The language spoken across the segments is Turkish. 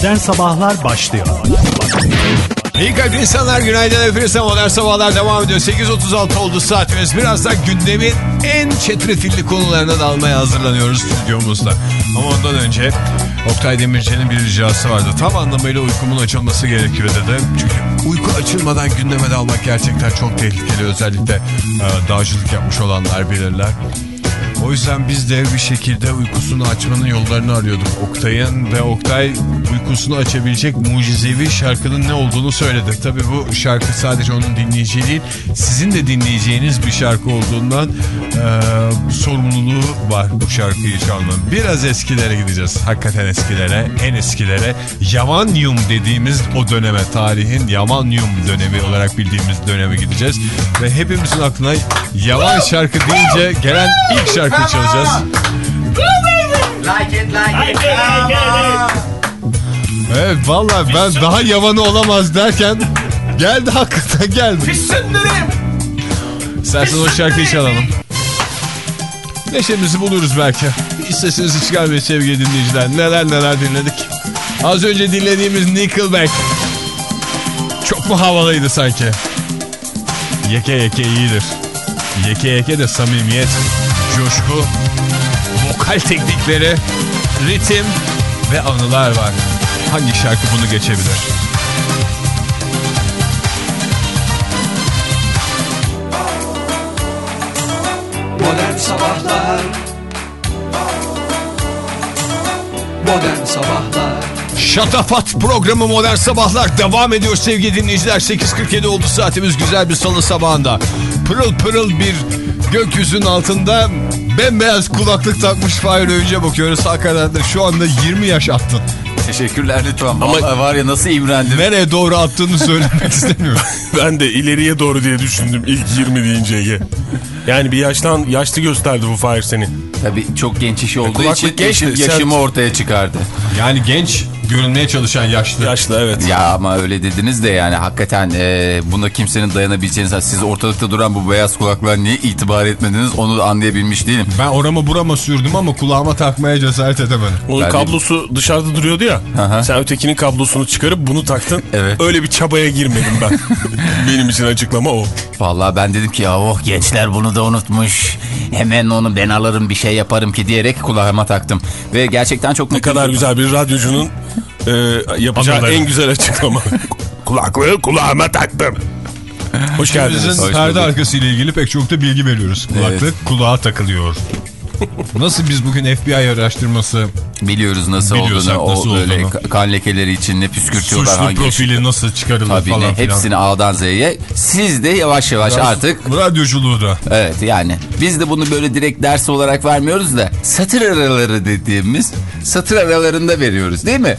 Modern Sabahlar başlıyor. İyi kalp insanlar günaydın hepinize modern sabahlar devam ediyor. 8.36 oldu saatimiz. Birazdan gündemin en çetrefilli konularına dalmaya hazırlanıyoruz stüdyomuzda. Ama ondan önce Oktay Demirci'nin bir ricası vardı. Tam anlamıyla uykumun açılması gerekiyor dedi. Çünkü uyku açılmadan gündeme dalmak gerçekten çok tehlikeli. Özellikle e, dağcılık yapmış olanlar bilirler. O yüzden biz de bir şekilde uykusunu açmanın yollarını arıyorduk Oktay'ın ve Oktay uykusunu açabilecek mucizevi şarkının ne olduğunu söyledi. Tabii bu şarkı sadece onun dinleyeceği değil, sizin de dinleyeceğiniz bir şarkı olduğundan e, sorumluluğu var bu şarkıyı çalmanın. Biraz eskilere gideceğiz. Hakikaten eskilere, en eskilere. Yamanyum dediğimiz o döneme, tarihin Yamanyum dönemi olarak bildiğimiz döneme gideceğiz. Ve hepimizin aklına Yaman şarkı deyince gelen ilk şarkı şarkı çalacağız. Like it, like it. Evet valla ben daha yavanı olamaz derken geldi hakikaten geldi. İstersen o şarkıyı çalalım. Neşemizi buluruz belki. Hiç sesinizi çıkarmayın sevgili dinleyiciler. Neler neler dinledik. Az önce dinlediğimiz Nickelback. Çok mu havalıydı sanki? Yeke yeke iyidir. Yeke yeke de samimiyet, coşku, vokal teknikleri, ritim ve anılar var. Hangi şarkı bunu geçebilir? Modern Sabahlar Modern Sabahlar Şatafat programı Modern Sabahlar devam ediyor sevgili dinleyiciler. 8.47 oldu saatimiz güzel bir salı sabahında. Pırıl pırıl bir gökyüzünün altında bembeyaz kulaklık takmış Fahir Öğünce bakıyoruz. Hakikaten de şu anda 20 yaş attın. Teşekkürler lütfen. Vallahi var ya nasıl imrendim. Nereye doğru attığını söylemek istemiyorum. Ben de ileriye doğru diye düşündüm ilk 20 deyince Ege. Yani bir yaştan yaşlı gösterdi bu Fahir seni. Tabii çok genç işi olduğu için sen- yaşımı ortaya çıkardı. Yani genç görünmeye çalışan yaşlı. Yaşlı evet. Ya ama öyle dediniz de yani hakikaten e, buna kimsenin dayanabileceğini siz ortalıkta duran bu beyaz kulaklığa niye itibar etmediniz onu da anlayabilmiş değilim. Ben orama burama sürdüm ama kulağıma takmaya cesaret edemedim. Onun Ben kablosu dışarıda duruyordu ya. Aha. Sen ötekinin kablosunu çıkarıp bunu taktın. Evet. Öyle bir çabaya girmedim ben. Benim için açıklama o. Vallahi ben dedim ki ya oh gençler bunu da unutmuş. Hemen onu ben alırım bir şey yaparım ki diyerek kulağıma taktım. Ve gerçekten çok Ne kadar güzel bir radyocunun e, yapacağı Anladım. en güzel açıklama. Kulaklığı kulağıma taktım. Hoş geldiniz. Hoş perde arkası ile ilgili pek çok da bilgi veriyoruz. Kulaklık Evet. kulağa takılıyor. Nasıl biz bugün FBI araştırması Biliyoruz nasıl olduğunu. nasıl o böyle olduğunu. kan lekeleri için ne püskürtüyorlar. suçlu hangi profili nasıl çıkarılır Tabii falan ne, filan. hepsini A'dan Z'ye. Siz de yavaş yavaş artık Radyoculuğu da. Evet yani biz de bunu böyle direkt ders olarak vermiyoruz da satır araları dediğimiz satır aralarında veriyoruz değil mi?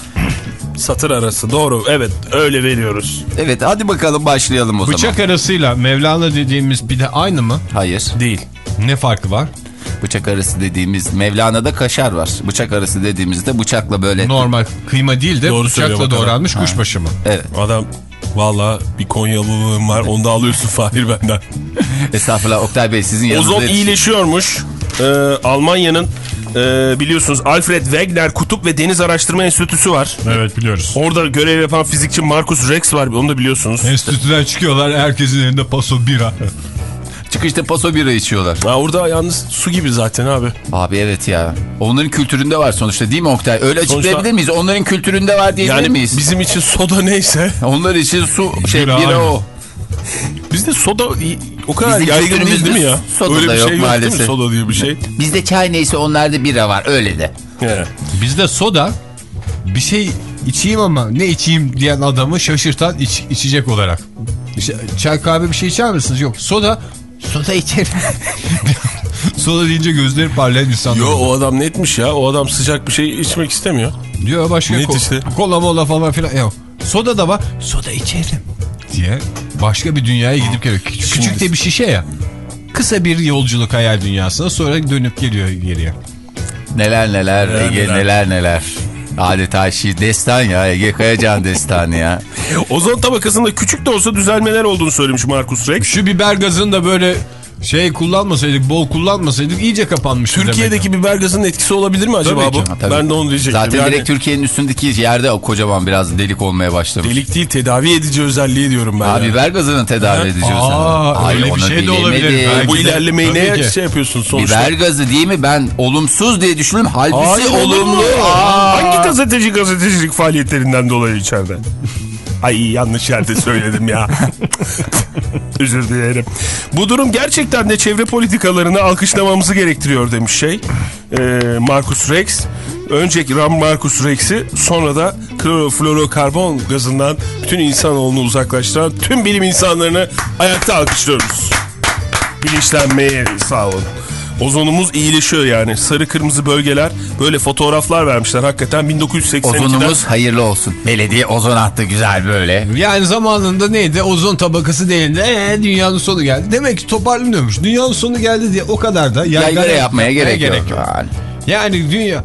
Satır arası doğru evet öyle veriyoruz. Evet hadi bakalım başlayalım o Bıçak zaman. arasıyla Mevlana dediğimiz bir de aynı mı? Hayır Değil. Ne farkı var? Bıçak arası dediğimiz Mevlana'da kaşar var. Bıçak arası dediğimizde bıçakla böyle. Normal kıyma değil de Doğru söylüyor bıçakla doğranmış kuşbaşı mı? Evet Adam valla bir Konyalılığım var onu da alıyorsun Fahir benden. estağfurullah Oktay Bey sizin yanınızda. Ozon iyileşiyormuş. Ee, Almanya'nın e, biliyorsunuz Alfred Wegener Kutup ve Deniz Araştırma Enstitüsü var. Evet biliyoruz. Orada görev yapan fizikçi Marcus Rex var onu da biliyorsunuz. Enstitüden çıkıyorlar herkesin elinde paso bira. Çıkışta paso bira içiyorlar. Ha, orada yalnız su gibi zaten abi. Abi evet ya. Onların kültüründe var sonuçta değil mi Oktay? Öyle Sonuçta- açıklayabilir miyiz? Onların kültüründe var diyebilir Yani miyiz? bizim için soda neyse Onlar için su şey Bira bira, o. bizde soda o kadar Bizim yaygın değil değil mi ya? soda Öyle da bir yok şey yok değil mi maalesef. soda diye bir şey. Bizde çay neyse onlarda bira var öyle de. Evet. Bizde soda bir şey içeyim ama ne içeyim diyen adamı şaşırtan iç- içecek olarak. İşte çay kahve bir şey içer misiniz? Yok. Soda soda içerim. soda deyince gözleri parlayan insanlar. Yo o adam netmiş ya. O adam sıcak bir şey içmek istemiyor. Diyor başka Net ko- işte. kola mola falan filan. Yok. Soda da var. Soda içerim. Diye başka bir dünyaya gidip geliyor. Küçük, küçük de bir şişe ya. Kısa bir yolculuk hayal dünyasına sonra dönüp geliyor geriye. Neler neler Neler Ege neler. neler neler. Adeta şiir destan ya Ege Kayacan destanı ya. Ozon tabakasında küçük de olsa düzelmeler olduğunu söylemiş Marcus Rex. Şu biber gazını da böyle şey kullanmasaydık, bol kullanmasaydık iyice kapanmıştı Türkiye'deki biber gazının etkisi olabilir mi acaba Tabii bu? ki. Ha, tabii. Ben de onu diyecektim. Zaten Yani direkt Türkiye'nin üstündeki yerde o kocaman biraz delik olmaya başlamış. delik değil tedavi edici özelliği diyorum ben. Abi yani. biber gazının tedavi edici Aa, özelliği. Ay, öyle bir şey de olabilir. Belki Bu ilerlemeyi ki. şey yapıyorsun sonuçta? Biber gazı değil mi? Ben olumsuz diye düşündüm. Halbuki olumlu. Aa, Hangi gazeteci gazetecilik faaliyetlerinden dolayı içeride? Ay yanlış yerde söyledim ya. Özür dilerim. Bu durum gerçekten de çevre politikalarını alkışlamamızı gerektiriyor demiş şey. Ee, Marcus Rex. Önceki Ram Marcus Rex'i sonra da kloroflorokarbon gazından bütün insanoğlunu uzaklaştıran tüm bilim insanlarını ayakta alkışlıyoruz. Bilinçlenmeye sağ olun. Ozonumuz iyileşiyor yani. Sarı kırmızı bölgeler böyle fotoğraflar vermişler hakikaten 1982'den. Ozonumuz hayırlı olsun. Belediye ozon attı güzel böyle. Yani zamanında neydi? Ozon tabakası değildi. Ee, dünyanın sonu geldi. Demek ki toparlanıyormuş. Dünyanın sonu geldi diye o kadar da Yaygara yapmaya gerek, yok. Yani. Yani dünya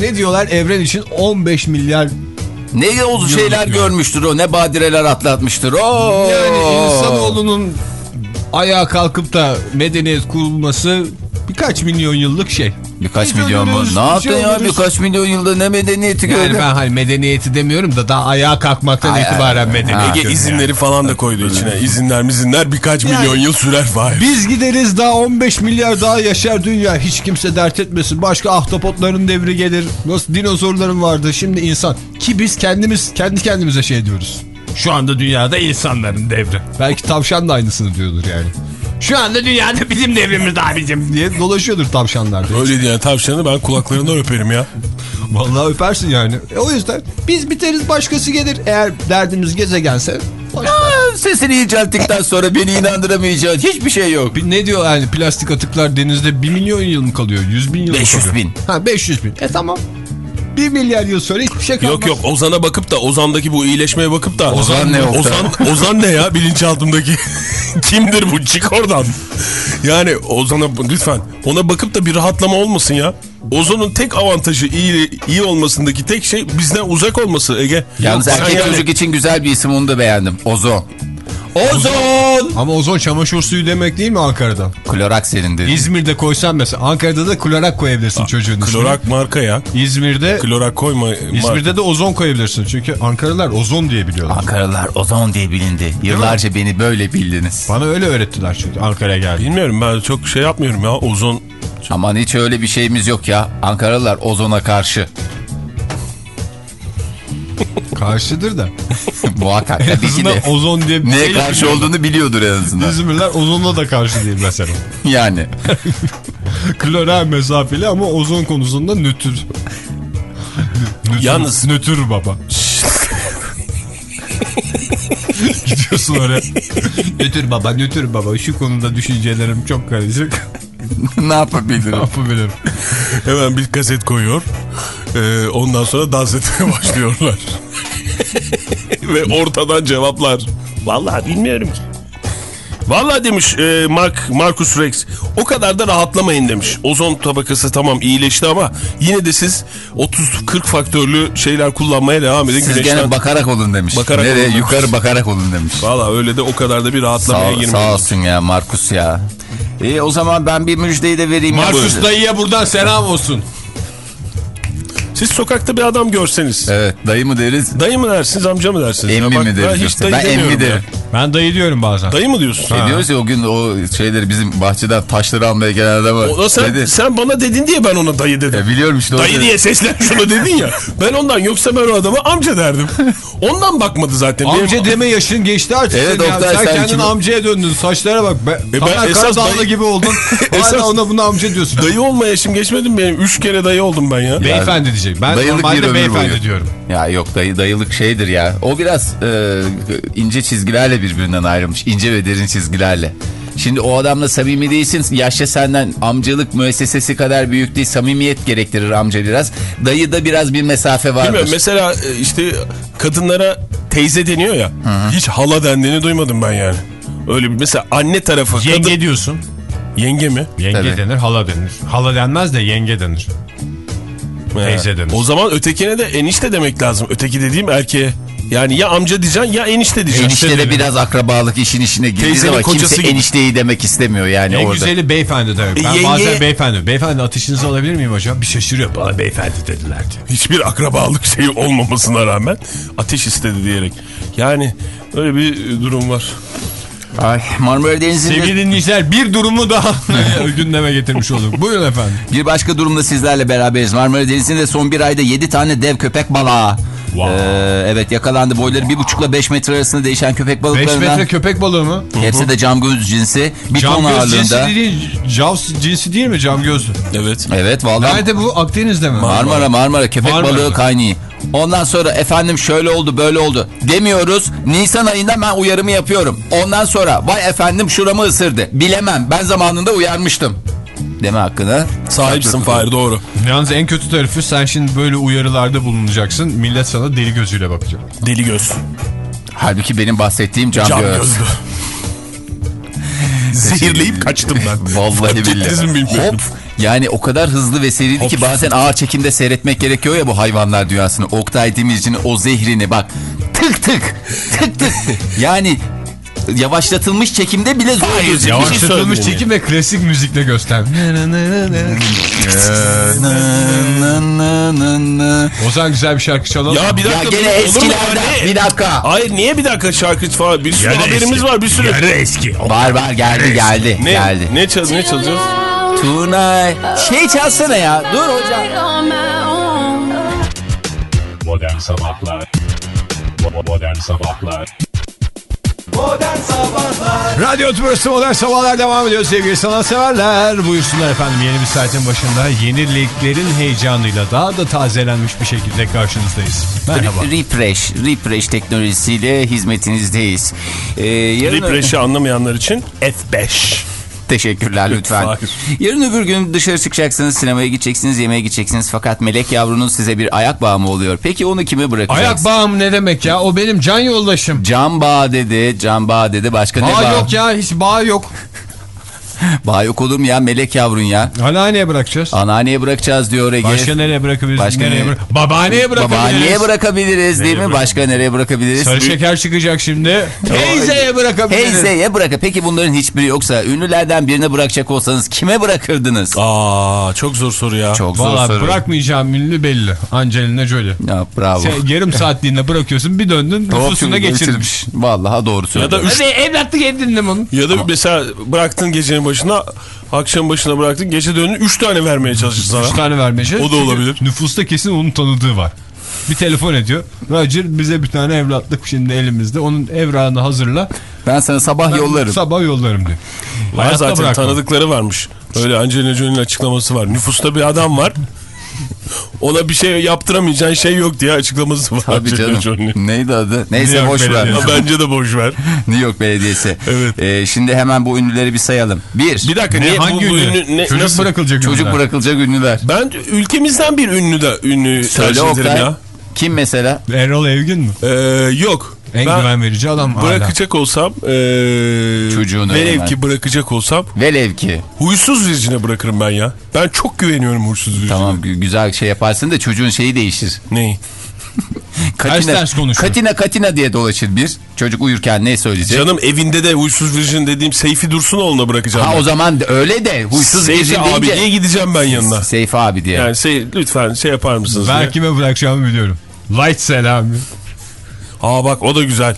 ne diyorlar evren için 15 milyar Ne o şeyler yani. görmüştür o ne badireler atlatmıştır o. yani insanoğlunun ayağa kalkıp da medeniyet kurulması birkaç milyon yıllık şey. Birkaç Bir milyon mu? Ne yaptın şey ya oluruz. birkaç milyon yılda ne medeniyeti Yani gördün? ben hani medeniyeti demiyorum da daha ayağa kalkmaktan Ay, itibaren medeniyet. Ege izinleri falan da koydu içine. İzinler mizinler birkaç milyon yıl sürer var. Biz gideriz daha 15 milyar daha yaşar dünya. Hiç kimse dert etmesin. Başka ahtapotların devri gelir. Nasıl dinozorların vardı. Şimdi insan. Ki biz kendimiz kendi kendimize şey diyoruz. Şu anda dünyada insanların devri. Belki tavşan da aynısını diyordur yani. Şu anda dünyada bizim devrimiz abicim diye dolaşıyordur tavşanlar. diye. Öyle diyen tavşanı ben kulaklarından öperim ya. Vallahi öpersin yani. E, o yüzden biz biteriz başkası gelir. Eğer derdimiz gezegense. Aa, Sesini incelttikten sonra beni inandıramayacağın hiçbir şey yok. Bir Ne diyor yani plastik atıklar denizde 1 milyon yıl mı kalıyor? 100 bin yıl mı 500 kalıyor? bin. Ha 500 bin. E tamam. 1 milyar yıl sonra hiçbir şey kalmaz. Yok yok Ozan'a bakıp da Ozan'daki bu iyileşmeye bakıp da Ozan ne Oktay? Ozan, Ozan ne ya bilinçaltımdaki kimdir bu çık oradan yani Ozan'a lütfen ona bakıp da bir rahatlama olmasın ya Ozan'ın tek avantajı iyi iyi olmasındaki tek şey bizden uzak olması Ege Yalnız sen erkek yani- çocuk için güzel bir isim onu da beğendim. Ozon. Ozon! Ama ozon çamaşır suyu demek değil mi Ankara'da? Klorak senin dedi. İzmir'de koysan mesela. Ankara'da da klorak koyabilirsin çocuğun ismine. Klorak marka ya İzmir'de Klorak koyma marka. İzmir'de de ozon koyabilirsin. Çünkü Ankaralılar ozon diye biliyorlar. Ankaralılar ozon diye bilindi. Yıllarca beni böyle bildiniz. Bana öyle öğrettiler çünkü Ankara'ya geldi. Bilmiyorum ben çok şey yapmıyorum ya ozon Aman hiç öyle bir şeyimiz yok ya. Ankaralılar ozona karşı. Karşıdır da. Muhakkak En azından de. ozon diye bir Neye şey karşı bilmiyorlar. olduğunu biliyordur en azından. İzmirler ozonla da karşı değil mesela. Yani. Klora mesafeli ama ozon konusunda nötr. nötr Yalnız- nötr baba. Gidiyorsun oraya. nötr baba, nötr baba. Şu konuda düşüncelerim çok karışık. ne yapabilirim? Yapabilirim. hemen bir kaset koyuyor Ee, ondan sonra dans etmeye başlıyorlar ve ortadan cevaplar vallahi bilmiyorum ki Vallahi demiş e, Mark, Marcus Rex o kadar da rahatlamayın demiş. Ozon tabakası tamam iyileşti ama yine de siz 30-40 faktörlü şeyler kullanmaya devam edin. Siz Güneşten- gene bakarak olun demiş. Bakarak Nereye? olun demiş. Yukarı bakarak olun demiş. Valla öyle de o kadar da bir rahatlamaya girmeyin. sağ olsun ya Markus ya. İyi o zaman ben bir müjdeyi de vereyim. ya Markus böyle. dayıya buradan selam olsun. Siz sokakta bir adam görseniz Evet dayı mı deriz? dayı mı dersiniz amca mı dersiniz? Emmi Ya mi deriz? Ben hiç yoksa? dayı Ben demiyorum emmi ya. Ben dayı diyorum bazen. Dayı mı diyorsun? E diyoruz ya o gün o şeyleri bizim bahçeden taşları almaya gelen adama. O sen, dedi. sen bana dedin diye ben ona dayı dedim. E, biliyorum işte. Dayı dedi. diye seslen şunu dedin ya. Ben ondan yoksa ben o adama amca derdim. Ondan bakmadı zaten. Amca Benim- deme yaşın geçti artık. Evet, senin ya. Oktay, sen, sen kendin kimi- amcaya döndün. Saçlara bak. Be. ben Tamer esas Karadağlı dayı- gibi oldun. Esas- Hala ona buna amca diyorsun. Dayı olma yaşım geçmedi mi benim? Üç kere dayı oldum ben ya. Beyefendi diyecek. Ben Dayılık bir normalde ömür beyefendi boyu. diyorum. Ya yok dayı dayılık şeydir ya. O biraz e, ince çizgilerle birbirinden ayrılmış. İnce ve derin çizgilerle. Şimdi o adamla samimi değilsin. Yaşça senden amcalık müessesesi kadar büyük değil. Samimiyet gerektirir amca biraz. Dayıda biraz bir mesafe vardır. Bilmiyorum mesela e, işte kadınlara teyze deniyor ya. Hiç hala dendiğini duymadım ben yani. Öyle bir mesela anne tarafı. Yenge kadın- diyorsun. Yenge mi? Yenge Tabii. denir, hala denir. Hala denmez de yenge denir. Teyze denir. O zaman ötekine de enişte demek lazım. Öteki dediğim erkeğe. Yani ya amca diyeceksin ya enişte diyeceksin. Enişte de biraz akrabalık işin Teyzenin zaman kocası kimse gibi. enişteyi demek istemiyor yani En orada. güzeli beyefendi tabii. Ben Yenge- bazen beyefendi. Beyefendi atışınızı alabilir miyim hocam? Bir şaşırıyor bana beyefendi dediler diyor. Hiçbir akrabalık şeyi olmamasına rağmen ateş istedi diyerek. Yani öyle bir durum var. Ay, Marmara Denizi'nde Sevgili dinleyiciler bir durumu daha gündeme getirmiş olduk. Buyurun efendim. bir başka durumda sizlerle beraberiz. Marmara Denizi'nde son bir ayda 7 tane dev köpek balığı. Wow. Ee, evet yakalandı. Boyları 1,5 ile 5 metre arasında değişen köpek 5 balıklarından. metre köpek balığı mı? Hepsi de cam göz cinsi. Bir ton Cam göz cinsi ağırlığında. değil, Jaws cinsi değil mi cam gözlü? Evet. Evet vallahi. Nerede bu? Akdeniz'de mi? Marmara Marmara köpek Marmara. balığı kaynıyor. Ondan sonra efendim şöyle oldu böyle oldu demiyoruz. Nisan ayında ben uyarımı yapıyorum. Ondan sonra vay efendim şuramı ısırdı. Bilemem ben zamanında uyarmıştım. Deme hakkını. Sahipsin Fahir doğru. Yalnız en kötü tarafı sen şimdi böyle uyarılarda bulunacaksın. Millet sana deli gözüyle bakacak. Deli göz. Halbuki benim bahsettiğim cam, Cam göz. gözlü. Zehirleyip kaçtım ben. Vallahi billahi. Hop. Yani o kadar hızlı ve seriydi ki bazen ağır çekimde seyretmek gerekiyor ya bu hayvanlar dünyasını. Oktay Demirci'nin o zehrini bak. Tık tık. Tık tık. Yani yavaşlatılmış çekimde bile zor. Hayır, Yavaşlatılmış çekim ve klasik müzikle göster. O zaman güzel bir şarkı çalalım. Ya bir Ya dakika. gene olur mu? eskilerden. Bir dakika. Hayır niye bir dakika şarkı falan? Bir sürü haberimiz var bir sürü. eski. Var var geldi geldi. Ne, Geldi. ne, çal ne çalacağız? Tonight. Şey çalsana ya. Dur hocam. Modern Sabahlar Modern Sabahlar Modern Sabahlar Radyo Tümrüsü Modern Sabahlar devam ediyor sevgili sanatseverler. Buyursunlar efendim yeni bir saatin başında yeni liglerin heyecanıyla daha da tazelenmiş bir şekilde karşınızdayız. Merhaba. Refresh. Refresh teknolojisiyle hizmetinizdeyiz. Ee, yarın... Refresh'i anlamayanlar için F5. Teşekkürler lütfen. Hayır. Yarın öbür gün dışarı çıkacaksınız, sinemaya gideceksiniz, yemeğe gideceksiniz. Fakat melek yavrunuz size bir ayak bağı mı oluyor? Peki onu kime bırakacaksınız? Ayak bağım ne demek ya? O benim can yoldaşım. Can bağı dedi, can bağı dedi. Başka ne Bağ bağı? yok ya hiç bağ yok. Bağ yok olur mu ya melek yavrun ya? Anneanneye bırakacağız. Anneanneye bırakacağız diyor Ege. Başka nereye bırakabiliriz? Başka nereye ne? bırak Babaanneye bırakabiliriz. Babaanneye bırakabiliriz değil mi? Başka nereye bırakabiliriz? Sarı şeker çıkacak şimdi. Teyzeye bırakabiliriz. Teyzeye bırak. Peki bunların hiçbiri yoksa ünlülerden birine bırakacak olsanız kime bırakırdınız? Aa çok zor soru ya. Çok zor Valla soru. bırakmayacağım ünlü belli. Angelina Jolie. Ya, bravo. Sen yarım saatliğinde bırakıyorsun bir döndün Hop, nüfusuna geçirmiş. Vallahi doğru Ya da söylüyorsun. üç evlatlık edindim onu. ya da mesela bıraktın gecenin başına akşam başına bıraktın gece döndün 3 tane vermeye çalışır sana. Üç tane vermece. O da Çünkü olabilir. Nüfusta kesin onun tanıdığı var. Bir telefon ediyor. Roger bize bir tane evlatlık şimdi elimizde. Onun evrağını hazırla. Ben sana sabah Ben yollarım. Sabah yollarım diyor. Var Hayatta zaten bırakmam. tanıdıkları varmış. Öyle Angelina Jolie'nin açıklaması var. Nüfusta bir adam var. Ona bir şey yaptıramayacağın şey yok diye açıklaması var. Tabii canım. Neydi adı? Neyse boş ver. Bence de boş ver. New York Belediyesi. Evet. Ee, şimdi hemen bu ünlüleri bir sayalım. Bir, Bir dakika Ne, hangi ünlü? ünlü ne, Çocuk nasıl? bırakılacak çocuk ünlüler. bırakılacak ünlüler. Ben ülkemizden bir ünlü de ünlü Söyle Oktay. ya. Kim mesela? Erol Evgin mi? Ee, yok. En Ben güven verici adam hala. bırakacak olsam ee, Çocuğunu velev ki bırakacak olsam Velev ki. huysuz virjine bırakırım ben ya. Ben çok güveniyorum huysuz virjine. Tamam gü- güzel şey yaparsın da çocuğun şeyi değişir. Neyi? Ters ters konuşur. Katina katina diye dolaşır bir. Çocuk uyurken ne söyleyecek? Canım evinde de huysuz virjin dediğim Seyfi Dursunoğlu'na bırakacağım. ha ben. o zaman öyle de huysuz Seyfi virjin abi deyince- diye gideceğim ben yanına. Seyfi abi diye. Yani şey, lütfen şey yapar mısınız? Ben diye. kime bırakacağımı biliyorum. Light Selami. Aa bak o da güzel.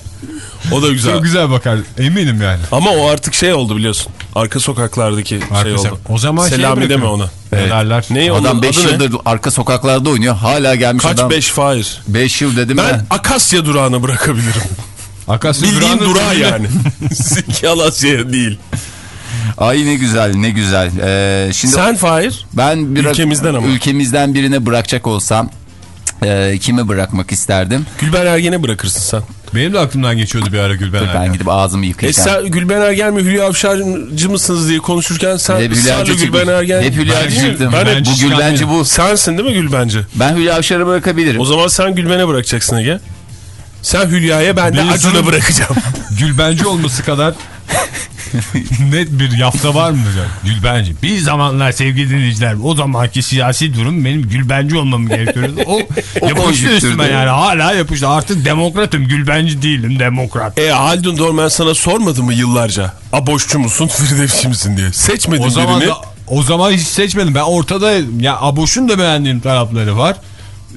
O da güzel. Çok güzel bakar. Eminim yani. Ama o artık şey oldu biliyorsun. Arka sokaklardaki şey Arkadaşlar, oldu. O zaman şey Selami deme ona. Ne derler? Ne Adam 5 adı ne? yıldır arka sokaklarda oynuyor. Hala gelmiş Kaç adam. 5 Fahir? 5 yıl dedim Ben ben. Akasya durağına bırakabilirim. Akasya Bildiğin durağı dibinde- yani. Yalasya değil. Ay ne güzel ne güzel. Ee, şimdi Sen Fahir? ben bir Ülkemizden ama. ülkemizden birine bırakacak olsam e, kimi bırakmak isterdim? Gülben Ergen'e bırakırsın sen. Benim de aklımdan geçiyordu bir ara Gülben Ben Ergen. gidip ağzımı E yıkayacağım. sen Gülben Ergen mi Hülya Avşarcı mısınız diye konuşurken sen Hep Avşar Gülben. Ergen. Hep Hülya Ben çıktım. Ben Ben bu Gülbenci bu. sensin değil mi Gülbenci? Ben Hülya Avşar'ı bırakabilirim. O zaman sen Gülben'e bırakacaksın Ege. Sen Hülya'ya ben de Acun'a bırakacağım. Gülbenci olması kadar Net bir yafta var mı hocam? Gülbenci. Bir zamanlar sevgili dinleyiciler o zamanki siyasi durum benim Gülbenci olmam gerekiyor. O, yapıştı konjüktürde. üstüme yani hala yapıştı. Artık demokratım Gülbenci değilim demokrat. E Haldun Dorman sana sormadı mı yıllarca? Aboşçu musun, Firdevsçi misin diye. Seçmedin O zaman birini. da, o zaman hiç seçmedim. Ben ortadayım. Ya Aboş'un da beğendiğim tarafları var.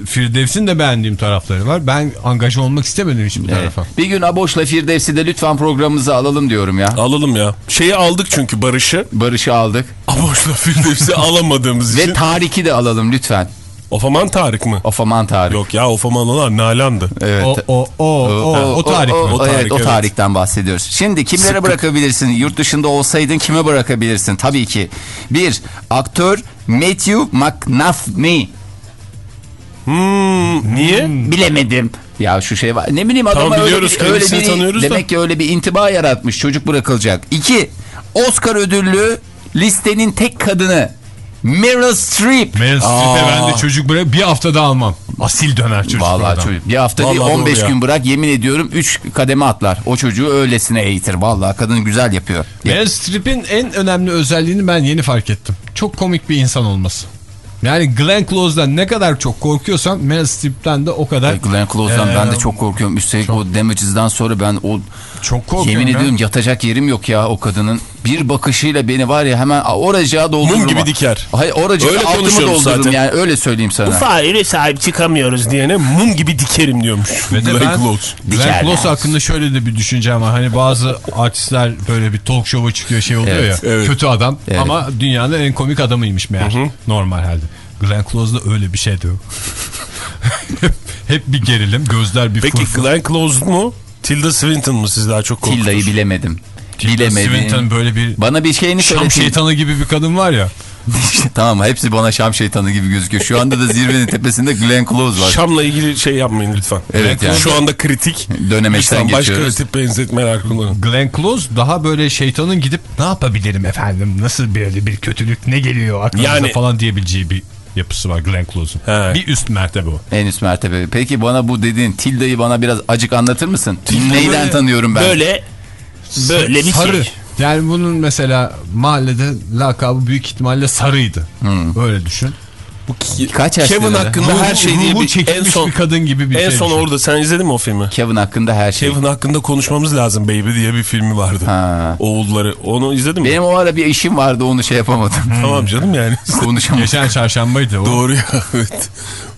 Firdevs'in de beğendiğim tarafları var. Ben angaja olmak istemedim hiçbir Evet. tarafa. Bir gün Aboş'la Firdevs'i de lütfen programımıza alalım diyorum ya. Alalım ya. Şeyi aldık çünkü Barış'ı. Barış'ı aldık. Aboş'la Firdevs'i alamadığımız Ve için. Tarik'i de alalım lütfen. Ofaman Tarık mı? Ofaman Tarık. Yok ya Ofaman olan Nalan'dı. Evet. O, o, o, o, o, tarih mi? O, O evet, tarih, o evet. tarihten bahsediyoruz. Şimdi kimlere Sıkı. bırakabilirsin? Yurt dışında olsaydın kime bırakabilirsin? Tabii ki. Bir, aktör Matthew McNaghey. Hmm, niye? Bilemedim. Ya şu şey var. Ne bileyim Tamam, adama öyle biliyoruz, bir, öyle bir tanıyoruz da. demek ki öyle bir intiba yaratmış. Çocuk bırakılacak. İki, Oscar ödüllü listenin tek kadını Meryl Streep. Meryl Streep'e ben de çocuk bırak bir haftada almam. Asil döner çocuk Vallahi çocuk. Bir hafta değil Vallahi 15 doğru ya. gün bırak yemin ediyorum 3 kademe atlar. O çocuğu öylesine eğitir. Vallahi kadın güzel yapıyor. Meryl Streep'in en önemli özelliğini ben yeni fark ettim. Çok komik bir insan olması. Yani Glenn Close'dan ne kadar çok korkuyorsam Meryl Streep'ten de o kadar Glenn Close'dan Ee, ben de çok korkuyorum. Üstelik o Damages'dan sonra ben o çok korkuyorum. yemin ya. ediyorum yatacak yerim yok ya o kadının. Bir bakışıyla beni var ya hemen oracığa doldururum. Mum gibi diker. Hayır oracığa Öyle altımı doldururum zaten. yani öyle söyleyeyim sana. Fareye sahip çıkamıyoruz diyene mum gibi dikerim diyormuş. Ve de Glenn ben Close. Glenn. Close hakkında şöyle de bir düşüncem var. Hani bazı artistler böyle bir talk show'a çıkıyor şey oluyor Evet, ya. evet. Kötü adam Evet. ama dünyanın en komik adamıymış meğer. Normal halde. Glenn Close'da öyle bir şeydi o. hep, hep bir gerilim, gözler bir Peki fırfır. Glenn Close mu? Tilda Swinton mu siz daha çok korkutur? Tilda'yı bilemedim. Tilda bilemedim. Swinton böyle bir Bana bir şeyini Şam söyletin. şeytanı gibi bir kadın var ya. Tamam hepsi bana Şam şeytanı gibi gözüküyor. Şu anda da zirvenin tepesinde Glenn Close var. Şam'la ilgili şey yapmayın lütfen. Evet yani. Şu anda kritik. Dönemeçten Lütfen başka geçiyoruz. tip benzetmeler kullanın. Glenn Close daha böyle şeytanın gidip ne yapabilirim efendim nasıl böyle bir kötülük ne geliyor aklınıza Yani- falan diyebileceği bir yapısı var Glenn Close'un. Bir üst mertebe o. En üst mertebe. Peki bana bu dediğin Tilda'yı bana biraz acık anlatır mısın? Neyden böyle- tanıyorum ben? Böyle böyle bir Sarı. şey. Yani bunun mesela mahallede lakabı büyük ihtimalle sarıydı. Öyle düşün. Kaç yaşlarında? Kevin hakkında her şey diye Ruhu bir en son bir kadın gibi bir en şey son düşün. orada sen izledin mi o filmi? Kevin hakkında her şey. Kevin hakkında konuşmamız lazım Baby diye bir filmi vardı. Ha. Oğulları. Onu izledin mi? Benim o ara bir işim vardı onu şey yapamadım. Tamam canım yani. Konuşamadım. Geçen çarşambaydı o. Doğru ya evet.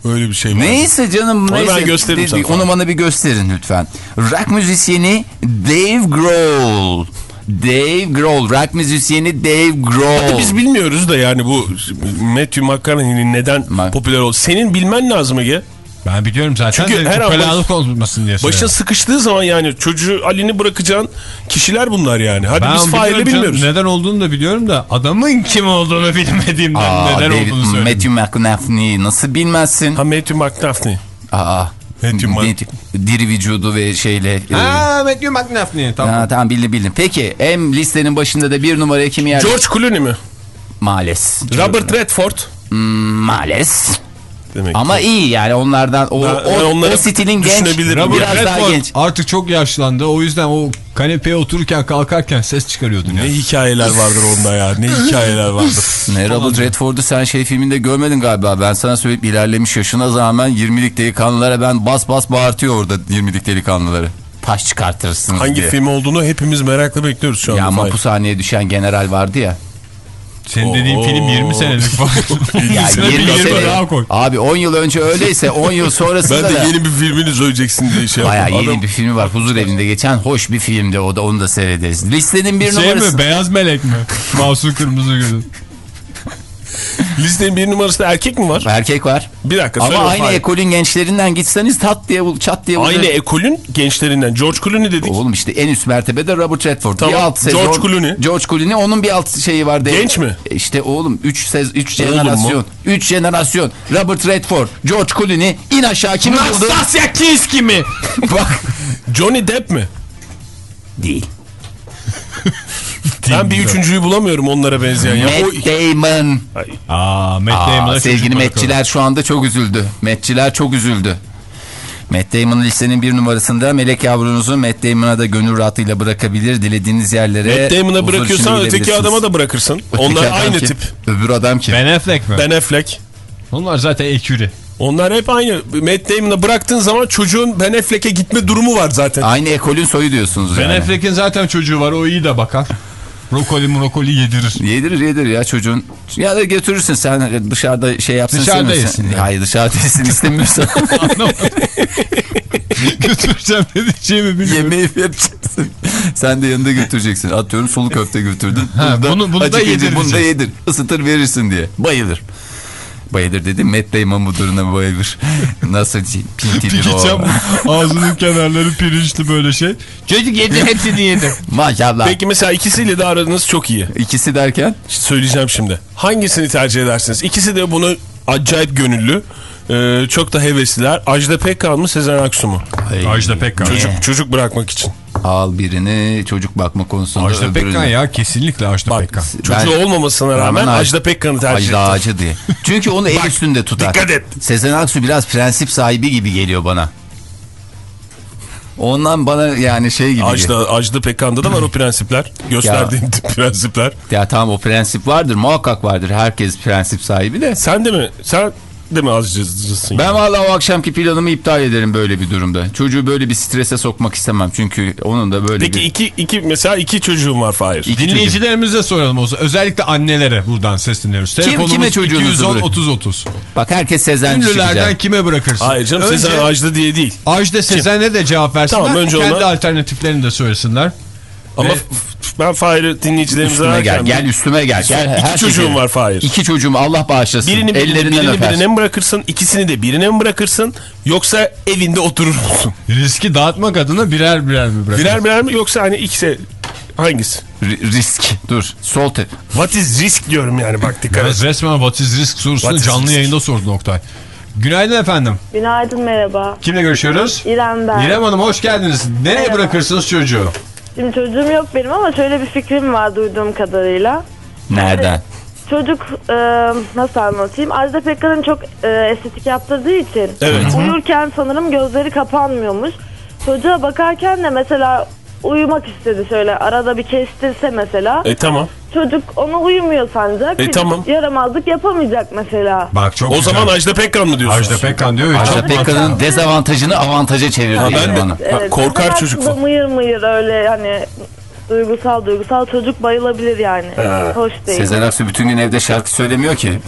Öyle bir şey var. Neyse canım Onu neyse. ben gösteririm sana. Onu bana bir gösterin lütfen. Rock müzisyeni Dave Grohl. Dave Grohl. Rock müzisyeni Dave Grohl. Biz bilmiyoruz da yani bu Matthew McConaughey'nin neden Ma- popüler oldu. Senin bilmen lazım Ege. Ben biliyorum zaten. Çünkü de her an ukalalık olmasın diye Başın söylüyorum. sıkıştığı zaman yani çocuğu Ali'ni bırakacağın kişiler bunlar yani. Hadi Ben biz faili canım, bilmiyoruz. Neden olduğunu da biliyorum da adamın kim olduğunu bilmediğimden Aa, neden David- olduğunu söyleyeyim. Matthew McConaughey nasıl bilmezsin? Ha Matthew McConaughey. Aa. Diri vücudu ve şeyle. e, Ha Matthew McNaghey tamam. Ha, tamam bildim bildim. Peki hem listenin başında da bir numaraya kimi yer? George Clooney mi? Males. Robert Redford. Hmm, Males. Demek. Ama iyi yani onlardan o, Ben- o, ben o stilin genç. Biraz daha Redford genç. artık çok yaşlandı. O yüzden o kanepeye otururken kalkarken ses çıkarıyordu. ne ya. hikayeler vardır onda ya. Ne hikayeler vardır. Ne Robert Redford'u sen şey filminde görmedin galiba. Ben sana söyleyip ilerlemiş yaşına rağmen 20'lik delikanlılara ben bas bas bağırtıyor orada 20'lik delikanlıları. Taş çıkartırsınız Hangi diye. film olduğunu hepimiz merakla bekliyoruz şu anda. Ya Fahir. mahpushaneye düşen general vardı ya. Senin dediğin Oo. film 20 senelik falan. Ya Sana bir 20 yirmi sene. daha koy. Abi 10 yıl önce öyleyse 10 yıl Ben sonrasında de da. yeni bir filmini söyleyeceksin diye şey Bayağı yeni Adam- bir filmi var. Huzur evinde geçen hoş bir filmdi o da onu da seyrederiz. Listenin bir Şey numarası. mi beyaz melek mi? Masum kırmızı gülü. Listenin bir numarasında erkek mi var? Erkek var. Bir dakika Ama söyle aynı ekolün gençlerinden gitseniz tat diye bul- çat diye Aynı bulur. ekolün gençlerinden. George Clooney dedik. Oğlum işte en üst mertebede Robert Redford. Tamam, Bir alt sezon. George Clooney. George Clooney onun bir alt şeyi var. değil. Genç mi? E İşte oğlum 3 sez 3 Oğlum jenerasyon. mu? 3 jenerasyon. Robert Redford, George Clooney in aşağı kimi buldu? Nastasya Kinski mi? Bak. Johnny Depp mi? Değil. Ben bir üçüncüyü bulamıyorum onlara benzeyen. Ya. O... Matt Damon. Ay, Aa, Matt Aa, Damon'a sevgili metçiler şu anda çok üzüldü. Metçiler çok üzüldü. Matt Damon'ın listenin bir numarasında melek yavrunuzu Matt Damon'a da gönül rahatlığıyla bırakabilir. Dilediğiniz yerlere Matt Damon'a bırakıyorsan öteki adama da bırakırsın. Öteki Onlar aynı kim? tip. Öbür adam kim? Ben Affleck mi? Ben Affleck. Onlar zaten eküri. Onlar hep aynı. Matt Damon'a bıraktığın zaman çocuğun Ben Affleck'e gitme durumu var zaten. Aynı ekolün soyu diyorsunuz Ben yani. Affleck'in zaten çocuğu var o iyi de bakar. Brokoli brokoli yedirir. Yedirir yedir ya çocuğun. Ya da götürürsün sen dışarıda şey yapsın. Dışarıda yesin. Hayır dışarıda yesin istemiyorsan. Götüreceğim ne diyeceğimi bilmiyorum. Yemeği yapacaksın. Sen de yanında götüreceksin. Atıyorum sulu köfte götürdün. Ha, Burada bunu- bunu da yedir. Bunu da yedir. Isıtır verirsin diye. Bayılır. Bayılır dedim. Matt Damon bu durumuna bayılır. Nasıl pintidir o. ağzının kenarları pirinçli böyle şey. Çocuk yedi hepsini yedi. Maşallah. Peki mesela ikisiyle de aranız çok iyi. İkisi derken? Söyleyeceğim şimdi. Hangisini tercih edersiniz? İkisi de bunu acayip gönüllü. Ee, çok da hevesliler. Ajda Pekkan mı Sezen Aksu mu? Ajda Pekkan. Çocuk, çocuk bırakmak için. Al birini çocuk bakma konusunda Ajda öbürünü. Pekkan ya kesinlikle Ajda Bak Pekkan. çocuğu olmamasına rağmen Ajda Pekkan'ı tercih Ajda etti. Ağacı diye. Çünkü onu el üstünde tutar. dikkat et. Sezen Aksu biraz prensip sahibi gibi geliyor bana. Ondan bana yani şey gibi. Ajda, Ajda Pekkan'da da var o prensipler. Gösterdiğim tip prensipler. Ya tamam o prensip vardır muhakkak vardır. Herkes prensip sahibi de. Sen de mi? Sen de mi azcısın? Ben vallahi o akşamki planımı iptal ederim böyle bir durumda. Çocuğu böyle bir strese sokmak istemem. Çünkü onun da böyle Peki bir... iki, iki, mesela iki çocuğum var Fahir. İki. Dinleyicilerimize soralım olsa. Özellikle annelere buradan sesleniyoruz. Telefonumuz kime çocuğunuzu 210 bırak- 30 30. Bak herkes Sezen Ünlülerden kime bırakırsın? Hayır canım Önce Sezen Ajda diye değil. Ajda Sezen'e de cevap versinler. Tamam, önce Kendi ona- alternatiflerini de söylesinler. Ama Ve- ben Fahir'i dinleyicilerimize Üstüme gel, gel üstüme gel. gel İki her çocuğum şeyi- var Fahir. İki çocuğum Allah bağışlasın. Birini Ellerinden birini öper. birine mi bırakırsın? ikisini de birine mi bırakırsın? Yoksa evinde oturur musun? Riski dağıtmak adına birer birer mi bırakırsın? Birer birer mi yoksa hani ikisi hangisi? R- risk. Dur. Sol tep. What is risk diyorum yani bak dikkat et. resmen What is Risk sorusunu What is canlı risk? yayında sordu Oktay. Günaydın efendim. Günaydın merhaba. Kimle görüşüyoruz? İrem ben. İrem Hanım hoş geldiniz. Nereye Merhaba. bırakırsınız çocuğu? Şimdi çocuğum yok benim ama şöyle bir fikrim var duyduğum kadarıyla. Nereden? Çocuk e, nasıl anlatayım? Ajda Pekkan'ın çok e, estetik yaptırdığı için Evet. uyurken sanırım gözleri kapanmıyormuş. Çocuğa bakarken de mesela uyumak istedi şöyle arada bir kestirse mesela. E tamam. Çocuk ona uyumuyor sancak. E, tamam. Yaramazlık yapamayacak mesela. Bak çok O güzel. zaman Ajda Pekkan mı diyorsun? Ajda Pekkan diyor. Ajda Pekkan'ın dezavantajını avantaja çevirdi. Ha, ben de-. Ha, korkar çocuk mıyır mıyır öyle hani duygusal duygusal çocuk bayılabilir yani. Hoş değil. Sezen Aksu bütün gün evde şarkı söylemiyor ki.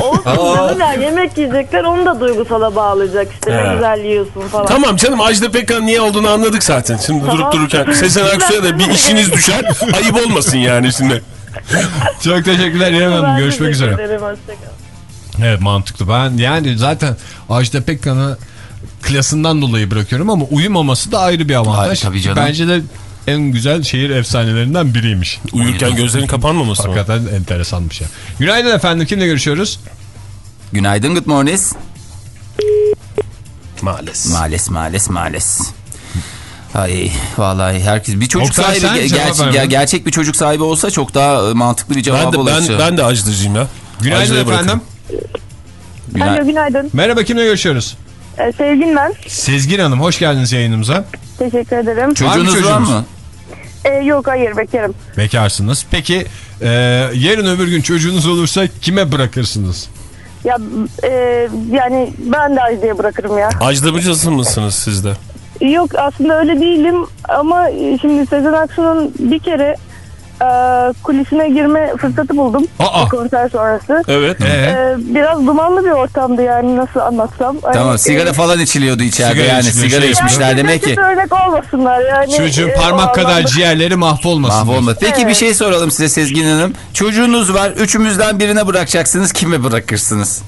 Olsun canım ya yemek yiyecekler onu da duygusala bağlayacak işte He. ne güzel yiyorsun falan. Tamam canım Ajda Pekkan niye olduğunu anladık zaten. Şimdi durup dururken Sezen Aksu'ya da bir işiniz düşer. Ayıp olmasın yani şimdi. Çok teşekkürler İrem Hanım. Ben Görüşmek teşekkür üzere. ederim. Evet mantıklı. Ben yani zaten Ajda Pekkan'ı klasından dolayı bırakıyorum ama uyumaması da ayrı bir avantaj. Ay, tabii canım. Bence de en güzel şehir efsanelerinden biriymiş. Uyurken gözlerin kapanmaması mı? Hakikaten enteresan bir şey. Günaydın efendim. Kimle görüşüyoruz? Günaydın good morning. Maalesef. Maalesef maalesef maalesef. Ay vallahi herkes bir çocuk Oktay, sahibi gerçek, ger- gerçek bir çocuk sahibi olsa çok daha e, mantıklı bir cevap Ben de, ben, ben de Ajda'cıyım ya. Günaydın bırakın. efendim. Günay- Alo günaydın. Merhaba kimle görüşüyoruz? Ee, Sevgin ben. Sezgin Hanım hoş geldiniz yayınımıza. Teşekkür ederim. Çocuğunuz var, çocuğunuz? mı? Ee, yok hayır bekarım. Bekarsınız. Peki e, yarın öbür gün çocuğunuz olursa kime bırakırsınız? Ya e, yani ben de Ajda'ya bırakırım ya. Ajda'cısı mısınız siz de? Yok aslında öyle değilim ama şimdi Sezen Aksu'nun bir kere e, kulisine girme fırsatı buldum. Aa! Bir konser sonrası. Evet. Ee, Ee, biraz dumanlı bir ortamdı yani nasıl anlatsam. Hani, Tamam sigara e, falan içiliyordu içeride Sigara yani sigara şey içmişler yani demek ki. örnek olmasınlar yani. çocuğun e, parmak kadar anlamda- ciğerleri mahvolmasın. Mahvolma. Peki Evet. bir şey soralım size Sezgin Hanım. Çocuğunuz var. Üçümüzden birine bırakacaksınız. Kime bırakırsınız?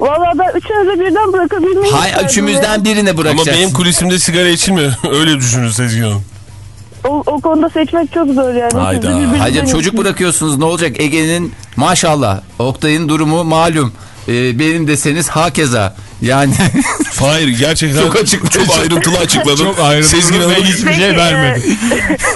Valla ben üçünüzü birden bırakabilmeyi Hay isterdim üçümüzden birine Ama bırakacaksınız. benim kulisimde sigara içilmiyor. Öyle düşünün Sezgin Hanım. O, o konuda seçmek çok zor yani. Hayda. Hayır çocuk bırakıyorsunuz ne olacak? Ege'nin maşallah Oktay'ın durumu malum. Ee, benim deseniz hakeza. Yani Hayır gerçekten Çok açık- çok ayrıntılı açıkladım. Çok ayrıntılı Sezgin Hanım hiçbir Peki, şey e, vermedi.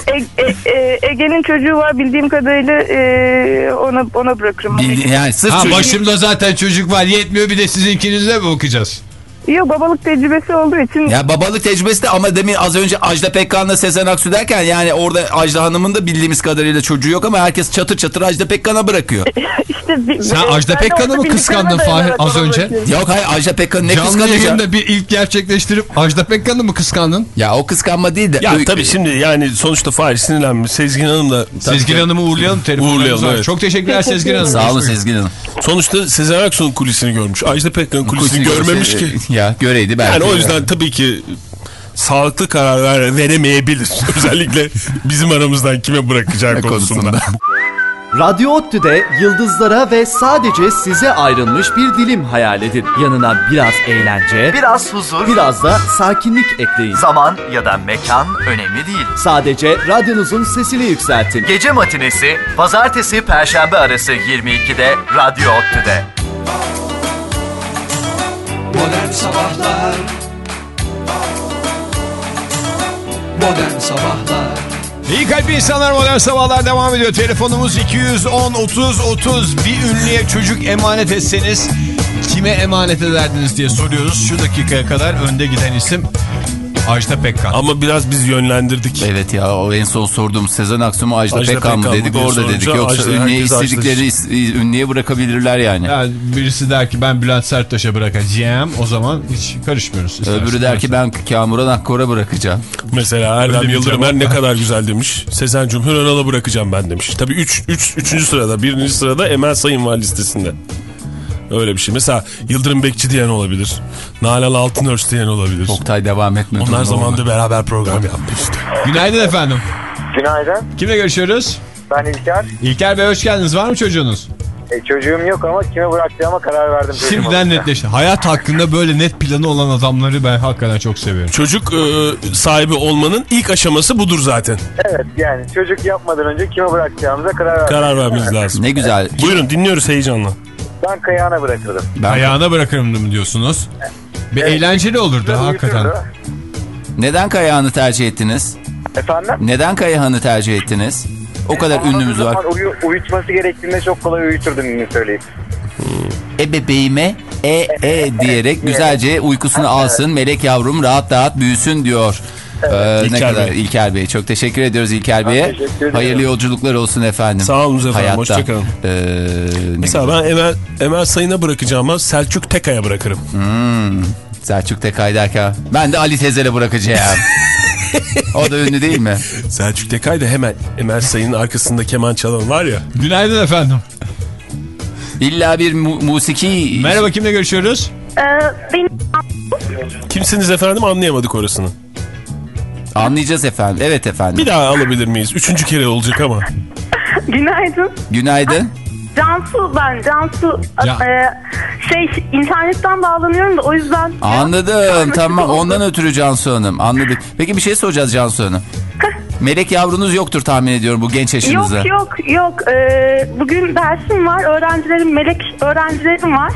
E- e- e- Ege'nin çocuğu var bildiğim kadarıyla e, ona ona bırakırım. bildi- yani sırf Ha çocuk- başımda zaten çocuk var yetmiyor bir de sizinkinizle mi bakacağız? Yok babalık tecrübesi olduğu için Ya babalık tecrübesi de ama demin az önce Ajda Pekkan'la Sezen Aksu derken yani orada Ajda Hanım'ın da bildiğimiz kadarıyla çocuğu yok ama herkes çatır çatır Ajda Pekkan'a bırakıyor. işte... bir- Sen Ajda Pekkan'ı mı kıskandın Fahir az önce? Yok hayır Ajda Pekkan ne Canlı kıskanacak? yayında bir ilk gerçekleştirip Ajda Pekkan'ı mı kıskandın? Ya o kıskanma değil de. Ya Ö- tabii şimdi yani sonuçta Fahir sinirlenmiş. Sezgin Hanım da... Sezgin Hanım'ı uğurlayalım. Uğurlayalım, evet. Çok teşekkürler Sezgin Hanım. Sağ olun Sezgin Hanım. Sonuçta Sezen Aksu'nun kulisini görmüş. Ajda Pekkan'ın kulisini, Kulisini görmemiş ki. Ya göreydi belki. Yani o de. yüzden tabii ki sağlıklı karar ver- veremeyebilir. Özellikle bizim aramızdan kime bırakacağı konusunda. konusunda. Radyo ODTÜ'de yıldızlara ve sadece size ayrılmış bir dilim hayal edin. Yanına biraz eğlence, biraz huzur, biraz da sakinlik ekleyin. Zaman ya da mekan önemli değil. Sadece radyonuzun sesini yükseltin. Gece matinesi pazartesi perşembe arası 22'de Radyo ODTÜ'de. Modern Sabahlar Modern Sabahlar İyi kalp insanlar modern sabahlar devam ediyor. Telefonumuz 210 30 30. Bir ünlüye çocuk emanet etseniz kime emanet ederdiniz diye soruyoruz. Şu dakikaya kadar önde giden isim Ajda Pekkan. Ama biraz biz yönlendirdik. Evet ya o en son sorduğum Sezen Aksu mu Ajda, Ajda Pekkan mı Pekkan mı dedik orada dedik. Yoksa Ajda- ünlüye istedikleri is- ünlüye bırakabilirler yani. Yani birisi der ki ben Bülent Serttaş'a bırakacağım. O zaman hiç karışmıyoruz. Öbürü der ki ben Kamuran Akkor'a bırakacağım. Mesela Erdem bir Yıldırımer cevap ne kadar güzel demiş. Sezen Cumhur Önal'a bırakacağım ben demiş. Tabii 3 üç, üçüncü sırada, birinci sırada Emel Sayın var listesinde. Öyle bir şey. Mesela Yıldırım Bekçi diyen olabilir. Nalan Altınörs diyen olabilir. Oktay devam etme. Onlar oldu. beraber program yapmıştı. Günaydın efendim. Günaydın. Kimle görüşüyoruz? Ben İlker. İlker Bey hoş geldiniz. Var mı çocuğunuz? E, çocuğum yok ama kime bırakacağıma karar verdim. Şimdiden netleşti. Hayat hakkında böyle net planı olan adamları ben hakikaten çok seviyorum. Çocuk e, sahibi olmanın ilk aşaması budur zaten. Evet yani çocuk yapmadan önce kime bırakacağımıza karar verdim. Karar vermeniz lazım. Ne güzel. Buyurun dinliyoruz heyecanla. Ben kayağına bırakırdım. Ben, Ayağına bırakırım mı diyorsunuz? Bir eğlenceli olurdu Biraz hakikaten. uyuturdu. neden Kayahan'ı tercih ettiniz? Efendim? Neden Kayahan'ı tercih ettiniz? O kadar Anladığı ünlümüz var. Uyu, uyutması gerektiğinde çok kolay uyuturdum ünlü söyleyip. Ebebeğime e e diyerek güzelce uykusunu alsın. Melek yavrum rahat rahat büyüsün diyor. Ee, ne İlker kadar Bey. İlker Bey. Çok teşekkür ediyoruz İlker Bey'e. Hayırlı yolculuklar olsun efendim. Sağ olun efendim, Hayatta. hoşça kalın. Ee, ne Mesela güzel. ben Emel, Emel Sayın'a bırakacağıma Selçuk Tekay'a bırakırım. Selçuk Tekay derken ben de Ali Tezel'e bırakacağım. o da ünlü değil mi? Selçuk Tekay da hemen Emel Sayın'ın arkasında keman çalan var ya. Günaydın efendim. İlla bir mu- musiki... Merhaba kimle görüşüyoruz? Ee, benim Kimsiniz efendim anlayamadık orasını. Anlayacağız efendim. Evet efendim. Bir daha alabilir miyiz? Üçüncü kere olacak ama. günaydın. Günaydın. Cansu ben. Cansu Ya. e, şey internetten bağlanıyorum da o yüzden. Anladım. Tamam ondan ötürü Cansu Hanım. Anladık. Peki bir şey soracağız Cansu Hanım. Melek yavrunuz yoktur tahmin ediyorum bu genç yaşınızda. Yok yok yok. Ee, bugün dersim var. Öğrencilerim, melek öğrencilerim var.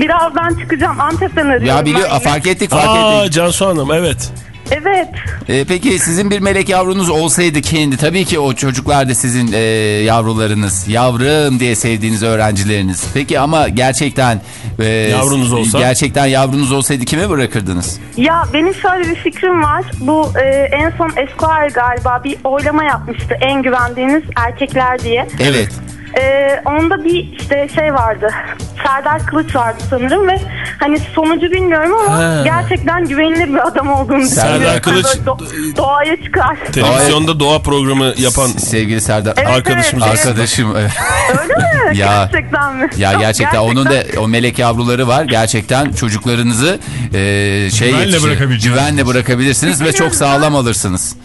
Birazdan çıkacağım. Antep'ten arıyorum. Hmm. Ya biliyor ben. fark ettik fark Aa ettik. Cansu Hanım evet. Evet. Ee, peki sizin bir melek yavrunuz olsaydı kendi tabii ki o çocuklar da sizin e, yavrularınız. Yavrum diye sevdiğiniz öğrencileriniz. Peki ama gerçekten e, Yavrunuz olsa? Gerçekten yavrunuz olsaydı kime bırakırdınız? Ya benim şöyle bir fikrim var. Bu e, en son Esquire galiba bir oylama yapmıştı. En güvendiğiniz erkekler diye. Evet. E, onda bir işte şey vardı. Serdar Kılıç vardı sanırım ve hani sonucu bilmiyorum ama Ha. gerçekten güvenilir bir adam olduğunu Serdar düşünüyorum. Kılıç- Hani do- doğaya çıkar. Televizyonda doğa programı yapan Sevgili Serdar. Evet, arkadaşımız evet. Arkadaşım. evet. Öyle mi? Ya. Gerçekten mi? Ya Yok, gerçekten, onun da o melek yavruları var. Gerçekten çocuklarınızı e, şey Güvenle yetişir- güvenle bırakabilirsiniz ve çok sağlam alırsınız.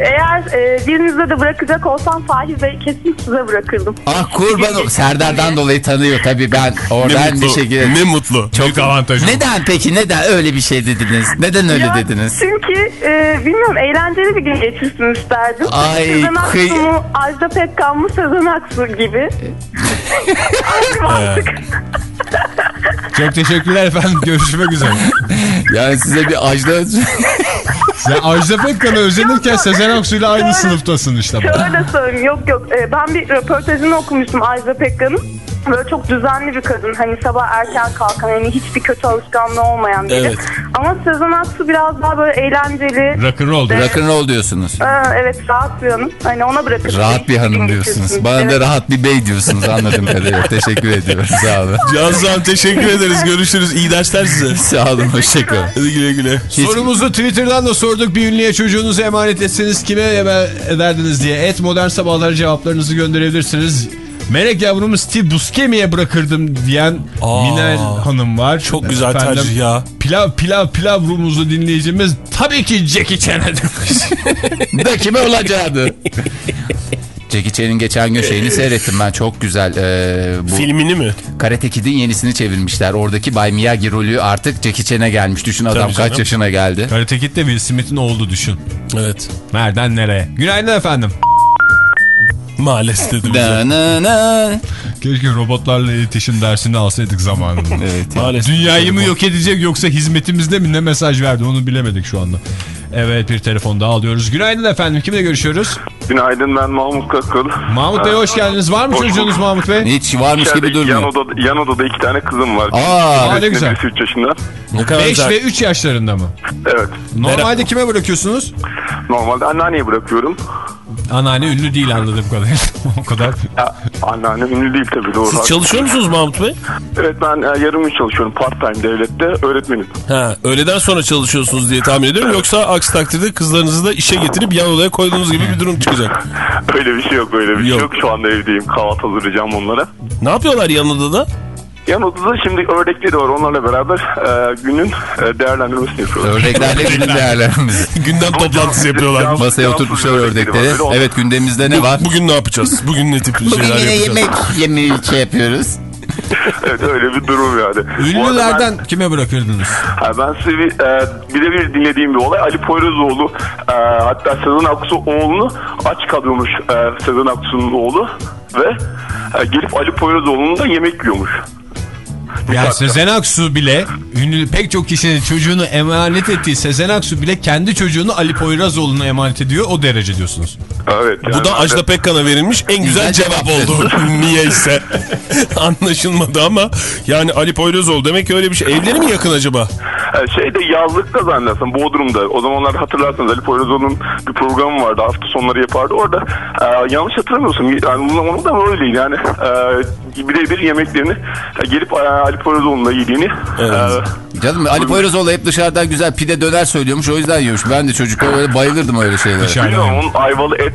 Eğer e, birinize de bırakacak olsam Fahir Bey kesin size bırakırdım. Ah kurban ol- Serdar'dan dolayı tanıyor tabii ben ne oradan mutlu. bir şekilde. Ne mutlu. Çok avantajı. Neden peki neden öyle bir şey dediniz? Neden öyle Ya, dediniz? Çünkü e, bilmiyorum eğlenceli bir gün geçirsin isterdim. Ay, Sezen Aksu kıy- mu, Ajda Pekkan mı, Sezen Aksu gibi. Mantık? Çok teşekkürler efendim. Görüşmek üzere. Yani size bir ajda Sen Ajda Pekkan'a özenirken Sezen Aksu'yla aynı sınıftasın işte. Şöyle söyleyeyim yok yok E, ben bir röportajını okumuştum Ajda Pekkan'ın. Böyle çok düzenli bir kadın. Hani sabah erken kalkan, hani hiçbir kötü alışkanlığı olmayan biri. Evet. Ama Sezen Aksu biraz daha böyle eğlenceli. Rock'n'roll. Evet. Rock'n'roll diyorsunuz. Aa, evet rahat bir hanım. Hani ona bırakırım. Rahat bir hanım diyorsunuz. Bana da Evet. rahat bir bey diyorsunuz anladığım kadarıyla. Teşekkür ediyorum. Sağ olun. Cansu teşekkür ederiz. Görüşürüz. İyi dersler size. Sağ olun. Hoşçakalın. Hadi güle güle. Sorumuzu Twitter'dan da sorduk. Bir ünlüye çocuğunuzu emanet etseniz kime emanet ederdiniz diye. Et modern sabahları cevaplarınızı gönderebilirsiniz. Melek yavrumu Steve Buscemi'ye bırakırdım diyen Aa, Minel Hanım var. Çok güzel tercih ya. Pilav pilav pilav rumuzu dinleyicimiz tabii ki Jackie Chan'e demiş. da kime olacaktı? Jackie Chan'in geçen gün şeyini seyrettim ben. Çok güzel. Ee, bu Filmini mi? Karate Kid'in yenisini çevirmişler. Oradaki Bay Miyagi rolü artık Jackie Chan'e gelmiş. Düşün adam Tabii kaç canım. yaşına geldi. Karate Kid'de Will Smith'in oğlu düşün. Evet. Nereden nereye? Günaydın efendim. Maalesef dedi bize. Na, na, na. Keşke robotlarla iletişim dersini alsaydık zamanında. Evet. ya. Maalesef. Dünyayı mı yok edecek yoksa hizmetimizde mi ne mesaj verdi onu bilemedik şu anda. Evet bir telefon daha alıyoruz. Günaydın efendim kimle görüşüyoruz? Günaydın ben Mahmut Kakıl. Mahmut Bey hoş geldiniz. Var mı Hoş çocuğunuz bulduk. Mahmut Bey? Hiç varmış gibi İçeride yan, durmuyor. odada, yan odada iki tane kızım var. Aa, ne güzel. Birisi 3 yaşında. Ne kadar 5 güzel. ve 3 yaşlarında mı? Evet. Normalde kime bırakıyorsunuz? Normalde anneanneye bırakıyorum. Anneanne ünlü değil anladığım kadarıyla. o kadar. Ya, anneanne ünlü değil tabii doğru. Siz çalışıyor musunuz Mahmut Bey? Evet ben e, yarım gün çalışıyorum part time devlette öğretmenim. Ha, öğleden sonra çalışıyorsunuz diye tahmin ediyorum. Yoksa aksi takdirde kızlarınızı da işe getirip yan odaya koyduğunuz gibi bir durum çıkacak. Öyle bir şey yok öyle bir Yok. şey yok. Şu anda evdeyim kahvaltı hazırlayacağım onlara. Ne yapıyorlar yan odada? Yan odada şimdi ördekleri var onlarla beraber e, günün e, değerlendirmesini yapıyorlar. Ördeklerle günün değerlerimizi. Gündem toplantısı yapıyorlar. Can- Masaya oturtmuşlar ördekleri Evet gündemimizde ne var? Bugün ne yapacağız? Bugün ne tip Bugün şeyler yine yapacağız? yemek yemeği şey yapıyoruz. evet öyle bir durum yani. Ünlülerden kime bırakırdınız? Ben, ha, ben size bir, e, birebir dinlediğim bir olay. Ali Poyrazoğlu e, hatta Sezen Aksu oğlunu aç kalıyormuş e, Sezen Aksu'nun oğlu ve e, gelip Ali Poyrazoğlu'nun da yemek yiyormuş. Yani Sezen Aksu bile ünlü pek çok kişinin çocuğunu emanet ettiği Sezen Aksu bile kendi çocuğunu Ali Poyrazoğlu'na emanet ediyor. O derece diyorsunuz. Evet. Bu da Ajda Pekkan'a verilmiş en güzel cevap oldu. Niyeyse. Anlaşılmadı ama yani Ali Poyrazoğlu demek ki öyle bir şey. Evleri mi yakın acaba? E, Şeyde yazlıkta zannedersem Bodrum'da. O zamanlar hatırlarsanız Ali Poyrazoğlu'nun bir programı vardı. Hafta sonları yapardı. Orada e, yanlış hatırlamıyorsam yani bunun onu da öyleydi. Yani e, birebir yemeklerini e, gelip e, Ali Poyrazoğlu'nla yediğini Evet. e, Canım Ali Poyrazoğlu hep dışarıdan güzel pide döner söylüyormuş o yüzden yiyormuş. Ben de çocukken öyle bayılırdım öyle şeylere. Bilmiyorum onun ayvalı et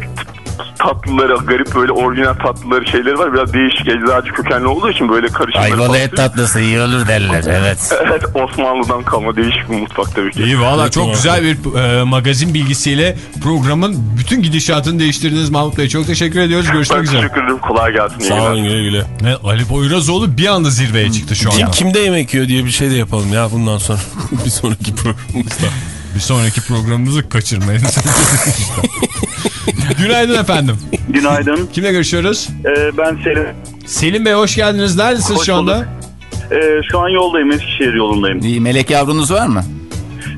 tatlıları, garip böyle orijinal tatlıları şeyleri var. Biraz değişik eczacı kökenli olduğu için böyle karışımları falan- tatlısı iyi olur derler evet. Evet Osmanlı'dan kalma değişik bir mutfak tabii ki. İyi valla çok güzel bir e, magazin bilgisiyle programın bütün gidişatını değiştirdiniz Mahmut Bey. Çok teşekkür ediyoruz. Görüşmek üzere. teşekkür ederim. Kolay gelsin. Sağ olun güle güle. Ne, Ali Poyrazoğlu bir anda zirveye çıktı şu Kim anda. kimde yemek yiyor diye bir şey de yapalım ya bundan sonra. bir sonraki programımızda. Bir sonraki programımızı kaçırmayın. Günaydın efendim. Günaydın. Kimle görüşüyoruz? Ee, ben Selim. Selim Bey hoş geldiniz. Neredesiniz Hoş şu anda? bulduk. Ee, şu an yoldayım. Eskişehir yolundayım. İyi, melek yavrunuz var mı?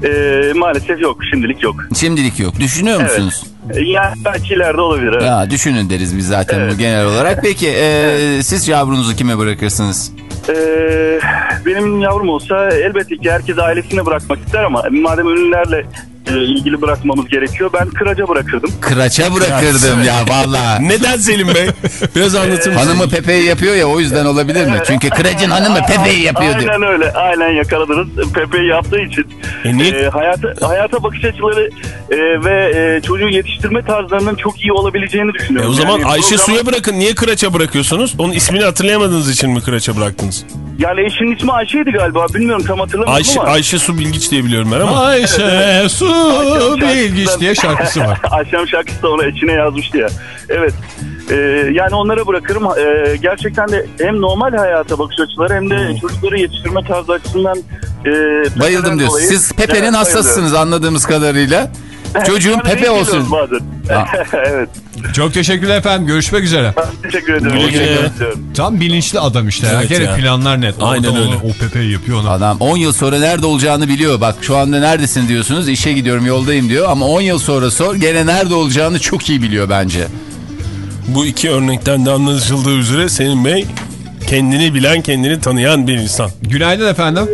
Ee, maalesef yok. Şimdilik yok. Şimdilik yok. Düşünüyor Evet. musunuz? Ee, yani belki ileride olabilir. Evet. Ya düşünün deriz biz zaten Evet. bu genel olarak. Peki e, siz yavrunuzu kime bırakırsınız? Ee, benim yavrum olsa elbette ki herkes ailesine bırakmak ister ama madem ünlülerle e, ilgili bırakmamız gerekiyor ben kıraca bırakırdım. Kıraça bırakırdım ya valla. Neden Selim Bey? Biraz anlatır mısın? Hanımı Pepe'yi yapıyor ya o yüzden olabilir mi? Çünkü kıracın hanımı Pepe'yi yapıyor diyor. Aynen öyle. Aynen yakaladınız. Pepe'yi yaptığı için E niye- e, hayata, hayata bakış açıları e, ve e, çocuğu yetiştirme tarzlarının çok iyi olabileceğini E düşünüyorum. o zaman Yani Ayşe program- Su'ya bırakın. Niye Kıraç'a bırakıyorsunuz? Onun ismini hatırlayamadığınız için mi Kıraç'a bıraktınız? Yani eşinin ismi Ayşe'ydi galiba. Bilmiyorum tam hatırlamıyorum Ayşe, ama. Ayşe Su Bilgiç diye biliyorum ben ama. Ayşe su bilgiç diye şarkısı var. Akşam şarkısı da ona içine yazmıştı ya. Evet. Ee, yani onlara bırakırım. Ee, gerçekten de hem normal hayata bakış açıları hem de çocukları yetiştirme tarzı açısından e, Bayıldım diyorsun. dolayı- Siz Pepe'nin Evet, hassasısınız anladığımız kadarıyla. Çocuğun Pepe olsun. evet. Çok teşekkürler efendim. Görüşmek üzere. Teşekkür ederim. Güle güle. Teşekkür ederim. Tam bilinçli adam işte. Evet ya. Gene ya. planlar net. Aynen Orada öyle. onu- O Pepe'yi yapıyor onu. Adam 10 yıl sonra nerede olacağını biliyor. Bak şu anda neredesin diyorsunuz. İşe gidiyorum yoldayım diyor. Ama 10 yıl sonra sor gene nerede olacağını çok iyi biliyor bence. Bu iki örnekten de anlaşıldığı üzere Selim Bey Kendini bilen, kendini tanıyan bir insan. Günaydın efendim.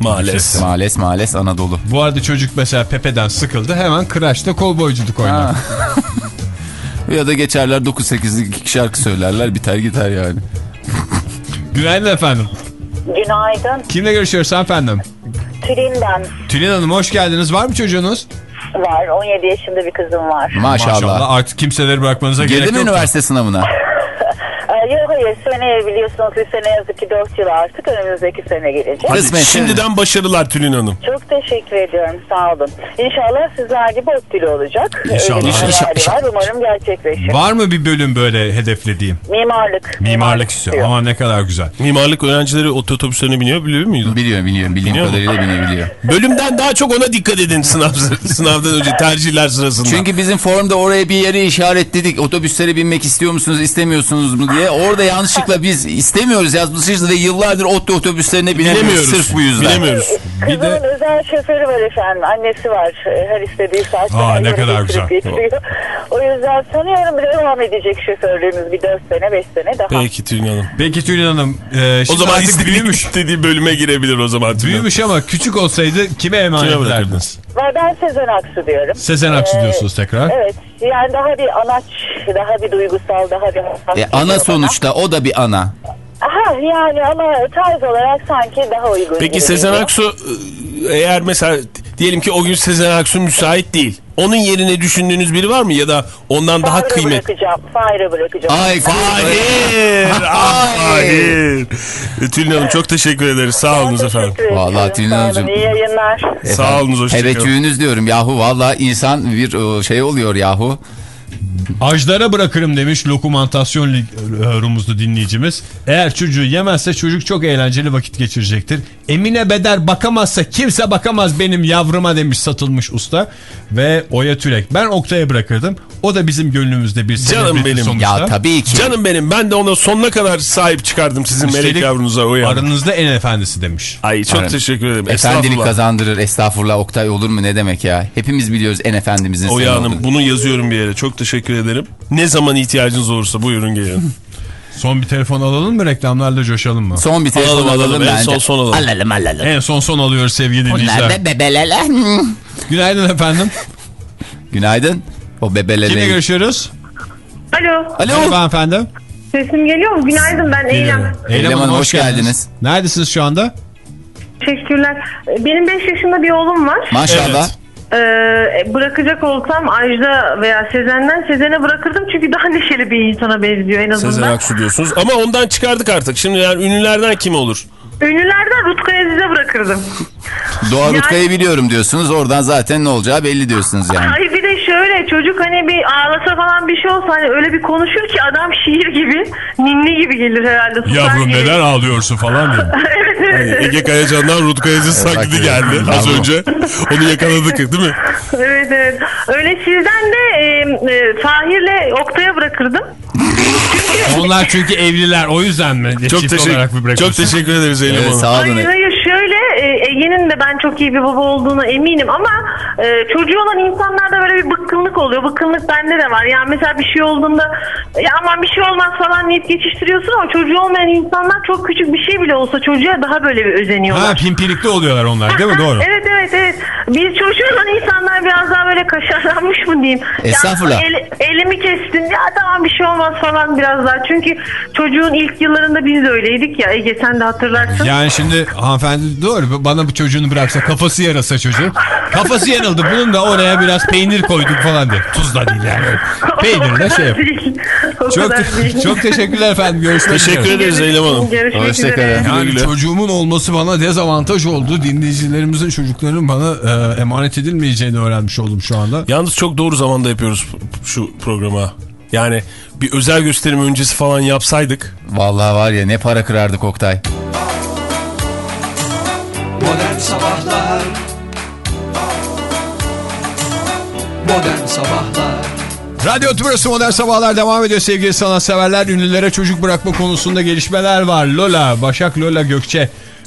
Maalesef. Maalesef maalesef Anadolu. Bu arada çocuk mesela Pepe'den sıkıldı. Hemen Kıraç'ta kovboyculuk oynar. Ya da geçerler 9-8'lik iki şarkı söylerler biter gider yani. Günaydın efendim. Günaydın. Kimle görüşüyoruz efendim? Tülin'den Tülin Hanım hoş geldiniz. Var mı çocuğunuz? var. 17 yaşında bir kızım var. Maşallah. Artık kimseleri bırakmanıza gerek Girdi yok. mi üniversite sınavına? Hayır seneye biliyorsunuz bir sene yazık ki 4 yıl artık önümüzdeki sene gelecek. Hadi Kısmet. şimdiden başarılar Tülin Hanım. Çok teşekkür ediyorum sağ olun. İnşallah sizler gibi ODTÜ'lü olacak. İnşallah. Öyle İnşallah. var umarım gerçekleşir. Var mı bir bölüm böyle hedeflediğim? Mimarlık. Mimarlık istiyor. Ama ne kadar güzel. Mimarlık öğrencileri otobüslerine biniyor biliyor muydun? Biliyorum biliyorum. Bildiğim Biliyor mu? kadarıyla binebiliyor. Bölümden daha çok ona dikkat edin sınav, sınavdan önce tercihler sırasında. Çünkü bizim forumda oraya bir yere işaretledik. Otobüslere binmek istiyor musunuz istemiyorsunuz mu diye. Orada yanlışlıkla biz istemiyoruz yazmışız ve yıllardır ot otobüslerine binemiyoruz. Sırf bu yüzden. Bilemiyoruz. Bir de Kızımın özel şoförü var efendim. Annesi var. Her istediği saatte. Aa, ne kadar güzel. getiriyor. O yüzden sanıyorum devam edecek şoförlüğümüz bir 4 sene 5 sene daha. Peki Tülin Hanım. peki Tülin Hanım. e, O zaman artık büyümüş. istediği bölüme girebilir o zaman Tülin. Büyümüş ama küçük olsaydı kime emanet Kime ederdiniz? ben Sezen Aksu diyorum. Sezen Aksu Ee, diyorsunuz tekrar. Evet. Yani daha bir anaç, daha bir duygusal, daha bir. E, ana bana. sonuçta o da bir ana. Aha yani ama tarz olarak sanki daha uygun. Peki Sezen. Aksu eğer mesela diyelim ki o gün Sezen Aksu müsait değil. Onun yerine düşündüğünüz biri var mı ya da ondan daha Fahir'e kıymetli? bırakacağım. Fahir'e bırakacağım. Ay ah, hayır. E, Tülin Hanım çok teşekkür ederiz. Sağ olunuz efendim. Vallahi Tülin Sağ olun, Hanımcığım. İyi yayınlar. Sağ olunuz hoşçakalın. Teveccühünüz diyorum yahu valla insan bir şey oluyor yahu. Ajlara bırakırım demiş dokumentasyon lig- e, rumuzlu dinleyicimiz. Eğer çocuğu yemezse çocuk çok eğlenceli vakit geçirecektir. Emine Beder bakamazsa kimse bakamaz benim yavruma demiş satılmış usta. Ve Oya Tülek. Ben Oktay'a bırakırdım. O da bizim gönlümüzde bir Canım benim. sonuçta. Ya tabii ki. Canım benim ben de ona sonuna kadar sahip çıkardım sizin melek Üstelik yavrunuza o yani. Aranızda en efendisi demiş. Ay çok Evet. teşekkür ederim. Efendilik kazandırır estağfurullah Oktay olur mu ne demek ya. Hepimiz biliyoruz en efendimizin Oya Hanım olduğunu. bunu yazıyorum bir yere. Çok teşekkür ederim. Ne zaman ihtiyacınız olursa buyurun gelin. Son bir telefon alalım mı reklamlarla coşalım mı? Son bir telefon Alalım, alalım, alalım. En son son alalım. Alalım alalım. En son son alıyoruz sevgili Bunlar dinleyiciler. da bebeleler. Günaydın efendim. Günaydın. O bebeleler. Kimle görüşüyoruz? Alo. Alo. Merhaba efendim. Sesim geliyor mu? Günaydın ben Eylem. Eylem Hanım, hoş geldiniz. Neredesiniz şu anda? Teşekkürler. Benim 5 yaşında bir oğlum var. Maşallah. Ee, bırakacak olsam Ajda veya Sezen'den Sezen'e bırakırdım çünkü daha neşeli bir insana benziyor en azından. Sezen Aksu diyorsunuz. Ama ondan çıkardık artık. Şimdi yani ünlülerden kim olur? Ünlülerden Rutkay Aziz'e bırakırdım. Doğa Yani- Rutkay'ı biliyorum diyorsunuz. Oradan zaten ne olacağı belli diyorsunuz yani. Hayır bir de şöyle çocuk hani bir ağlasa falan bir şey olsa hani öyle bir konuşur ki adam şiir gibi ninni gibi gelir herhalde. Yavrum gibi. neden ağlıyorsun falan diye. evet Ege Kayacan'dan Ruth Kayacı taklidi bak, geldi az önce. Onu yakaladık değil mi? evet evet. Öyle sizden de e, e, Fahir'le Oktay'a bırakırdım. Onlar çünkü evliler o yüzden mi? Çok teşekkür, çok teşekkür ederiz Eylem Evet, Hanım. sağ olun. Hayır hayır e, Ege'nin de ben çok iyi bir baba olduğuna eminim ama e, çocuğu olan insanlarda böyle bir bıkkınlık oluyor. Bıkkınlık bende de var. Yani mesela bir şey olduğunda ya aman bir şey olmaz falan deyip geçiştiriyorsun ama çocuğu olmayan insanlar çok küçük bir şey bile olsa çocuğa daha böyle bir özeniyorlar. Ha pimpirikli oluyorlar onlar değil mi? Doğru. Evet evet evet. Biz çocuğu olan insanlar biraz daha böyle kaşarlanmış mı diyeyim. Estağfurullah. Ya, el- elimi kestin ya tamam bir şey olmaz falan biraz daha. Çünkü çocuğun ilk yıllarında biz de öyleydik ya Ege sen de hatırlarsın. Yani şimdi hanımefendi doğru bana bu çocuğunu bıraksa kafası yarasa çocuğun. Kafası yanıldı bunun da oraya biraz peynir koyduk falan diye. Tuz da değil yani. Peynirle şey yap. Çok, çok teşekkürler efendim. Görüşmek Teşekkür üzere. ederiz Eylem Hanım. Görüşmek üzere. Yani çocuğumun olması bana dezavantaj oldu. Dinleyicilerimizin çocuklarının bana e, emanet edilmeyeceğini öğrenmiş oldum şu anda. Yalnız çok doğru zamanda yapıyoruz şu programa. Yani bir özel gösterim öncesi falan yapsaydık. Vallahi var ya ne para kırardık Oktay. Modern Sabahlar Modern Sabahlar Radyo Tümrüsü Modern Sabahlar devam ediyor sevgili sanatseverler. Ünlülere çocuk bırakma konusunda gelişmeler var. Lola, Başak Lola Gökçe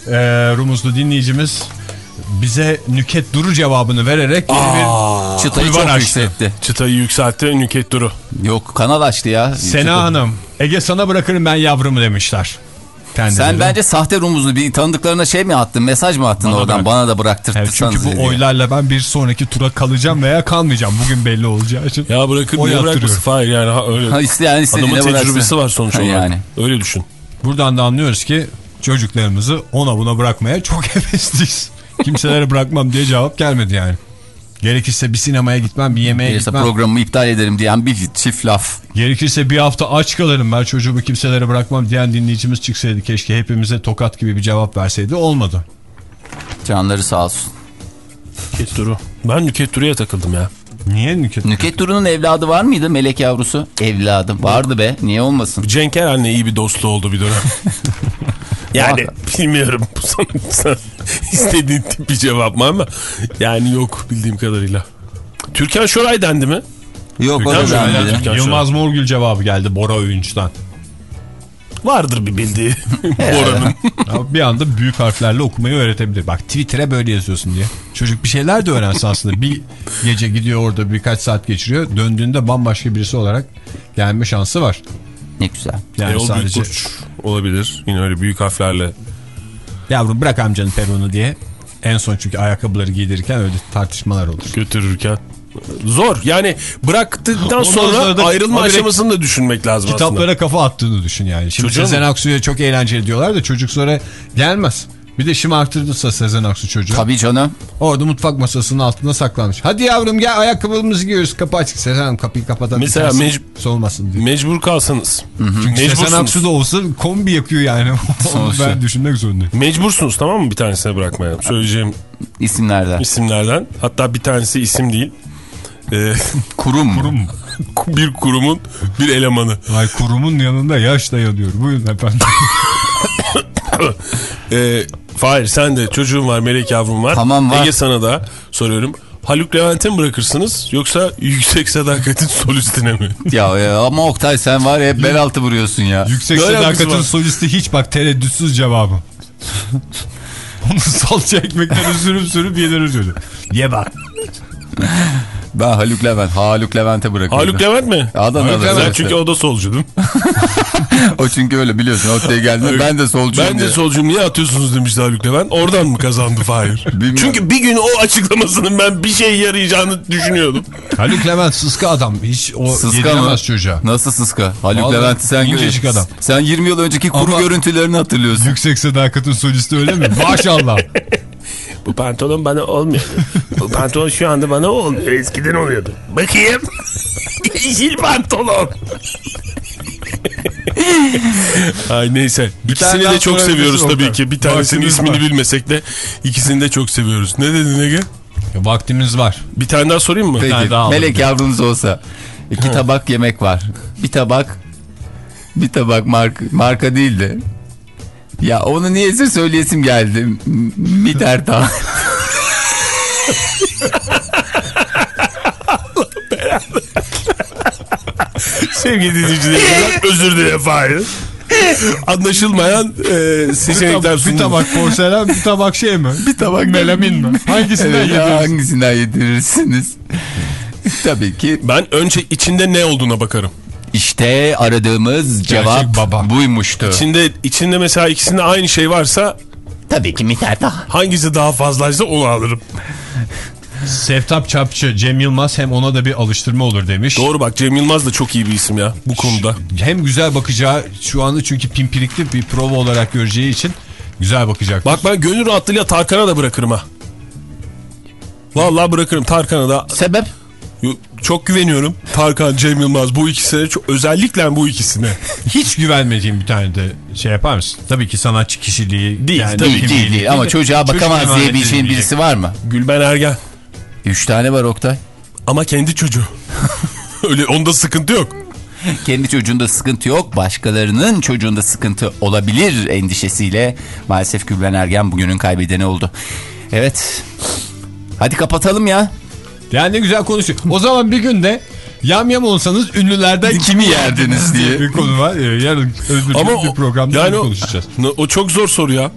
e, Rumuzlu dinleyicimiz bize Nüket Duru cevabını vererek yeni bir Çıtayı çok açtı. yükseltti. Çıtayı yükseltti Nüket Duru. Yok kanal açtı ya. Sena Hanım, Ege sana bırakırım ben yavrumu demişler. Kendileri. Sen bence sahte rumuzlu bir tanıdıklarına şey mi attın? Mesaj mı attın Bana oradan? bırak. Bana da bıraktırtırsanız. Evet, çünkü bu diye. oylarla ben bir sonraki tura kalacağım veya kalmayacağım. Bugün belli olacağı için. Ya bırakır niye bırakmasın? Hayır yani ha, öyle. Ha, isteyen istediğine Adamın bıraksın. tecrübesi var sonuç olarak. yani. Öyle düşün. Buradan da anlıyoruz ki çocuklarımızı ona buna bırakmaya çok hevesliyiz. Kimselere bırakmam diye cevap gelmedi yani. Gerekirse bir sinemaya gitmem, bir yemeğe Gelirse gitmem. programımı iptal ederim diyen bir çift laf. Gerekirse bir hafta aç kalırım ben çocuğumu kimselere bırakmam diyen dinleyicimiz çıksaydı keşke hepimize tokat gibi bir cevap verseydi olmadı. Canları sağ olsun. Nüket Duru. Ben Nüket Duru'ya takıldım ya. Niye Nüket? Nüket Duru'nun evladı var mıydı melek yavrusu? Evladım vardı be niye olmasın? Cenk Eren'le iyi bir dostluğu oldu bir dönem. yani bilmiyorum bu sonuçta istediğin tip bir cevap mı ama yani yok bildiğim kadarıyla. Türkan Şoray dendi mi? Yok Türkan o da Şoray. Türkan Yılmaz Morgül cevabı geldi Bora Öğünç'ten. Vardır bir bildiği Bora'nın. Bir anda büyük harflerle okumayı öğretebilir. Bak Twitter'a böyle yazıyorsun diye. Çocuk bir şeyler de öğrensin aslında. Bir gece gidiyor orada birkaç saat geçiriyor. Döndüğünde bambaşka birisi olarak gelme şansı var. Ne güzel. Yani Erol sadece Büyükburç olabilir. Yine öyle büyük harflerle. yavrum bırak amcanın peruğunu diye. En son çünkü ayakkabıları giydirirken öyle tartışmalar olur. götürürken. Zor. Yani bıraktıktan Ondan sonra, sonra da ayrılma aşamasını da düşünmek lazım aslında. Kitaplara kafa attığını düşün yani. Şimdi Çocuğa Sezen? Aksu'ya çok eğlenceli diyorlar da çocuk sonra gelmez. Bir de şımartırırsa Sezen Aksu çocuğu. Tabii canım. Orada mutfak masasının altında saklanmış. Hadi yavrum gel ayakkabımızı giyiyoruz kapı açık. Sezen Hanım kapıyı kapatalım. Mesela mec- soğumasın diye. Mecbur kalsanız. Çünkü Sezen Mecbursunuz. Aksu da olsa kombi yakıyor yani. Ben düşünmek zorundayım. Mecbursunuz tamam mı bir tanesine bırakmaya? Söyleyeceğim İsimlerden. isimlerden. Hatta bir tanesi isim değil. Ee, Kurum? Kurum. bir kurumun bir elemanı. Ay kurumun yanında yaş dayanıyor. Buyurun efendim. Ee, Fahir sen de çocuğun var melek yavrum var. Tamam, var. Ege sana da soruyorum. Haluk Levent'e mi bırakırsınız yoksa yüksek sadakatin solistine mi? Ya, ya ama Oktay sen var ya hep bel altı vuruyorsun ya. Yüksek Böyle sadakatin solisti hiç bak tereddütsüz cevabım. Onu salça ekmekten sürüp sürüp yedirir çocuk. Ye bak. Ben Haluk Levent. Haluk Levent'e bırakıyorum. Haluk Levent mi? Adana'da. Sen evet. çünkü o da solcu değil mi? O çünkü öyle biliyorsun. Oktay'a geldi. Ben de solcuyum Ben de diye. solcuyum niye atıyorsunuz demişti Haluk Levent. Oradan mı kazandı Fahir? Bilmiyorum. Çünkü bir gün o açıklamasının ben bir şey yarayacağını düşünüyordum. Haluk Levent sıska adam. Hiç o Sıska mı? çocuğa. Nasıl sıska? Haluk Vallahi Levent'i sen incecik görüyorsun. adam. Sen 20 yıl önceki kuru Ama- görüntülerini hatırlıyorsun. Yüksek sadakatin solisti öyle mi? Maşallah. Bu pantolon bana olmuyor. Bu pantolon şu anda bana olmuyor. Eskiden oluyordu. Bakayım. Yeşil pantolon. Ay neyse. İkisini de çok seviyoruz tabii Oktay. ki. Bir tanesinin Vaktimiz ismini var. bilmesek de ikisini de çok seviyoruz. Ne dedin Ege? Vaktimiz var. Bir tane daha sorayım mı? Peki daha melek yavrunuz olsa iki tabak yemek var. Bir tabak bir tabak marka, marka değil de ya onu niyeyse söyleyesim geldi. M- Miter daha. Sevgili dinleyicilerimizden özür dilerim Fahir. Anlaşılmayan e, seçenekler bir sundum. tabak porselen, bir tabak şey mi? bir tabak Melamin mi? Hangisinden Evet, ya, yediyorsun? hangisinden yedirirsiniz? Tabii ki Ben önce içinde ne olduğuna bakarım. İşte aradığımız cevap baba. buymuştu. İçinde, içinde mesela ikisinde aynı şey varsa Tabii ki Miter daha. hangisi daha fazlaysa onu alırım. Sevtap Çapçı, Cem Yılmaz hem ona da bir alıştırma olur demiş. Doğru bak Cem Yılmaz da çok iyi bir isim ya bu konuda. Hem güzel bakacağı şu anda çünkü pimpirikli bir prova olarak göreceği için güzel bakacak. Bak ben gönül rahatlığıyla Tarkan'a da bırakırım ha. Vallahi bırakırım Tarkan'a da. Sebep? Yo- Çok güveniyorum. Tarkan, Cem Yılmaz bu ikisine çok özellikle bu ikisine. Hiç güvenmediğim bir tane de şey yapar mısın? Tabii ki sanatçı kişiliği. Değil, yani tabii Değil değil değil ama de çocuğa çocuk bakamaz emanet diyebileceğin edilecek. birisi var mı? Gülben Ergen. Üç tane var Oktay. Ama kendi çocuğu. Öyle onda sıkıntı yok. Kendi çocuğunda sıkıntı yok. Başkalarının çocuğunda sıkıntı olabilir endişesiyle maalesef Gülben Ergen bugünün kaybedeni oldu. Evet. Hadi kapatalım ya. Yani ne güzel konuşuyor. O zaman bir gün de yam yam olsanız ünlülerden kimi yerdiniz diye bir konu var. Ee, Yarın özür Ama bir programda yani o- konuşacağız. O çok zor soru ya.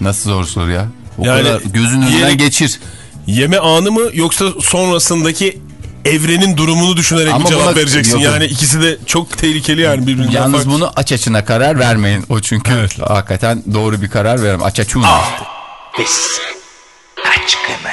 Nasıl zor soru ya? O Yani kadar gözün önünden yeni- geçir. Yeme anı mı yoksa sonrasındaki evrenin durumunu düşünerek Ama cevap buna- vereceksin. yok. Yani ikisi de çok tehlikeli yani birbirinden Yalnız farklı. bunu aç açına karar vermeyin. O çünkü hakikaten doğru bir karar veremem. Aç açuna. Ofis aşkını.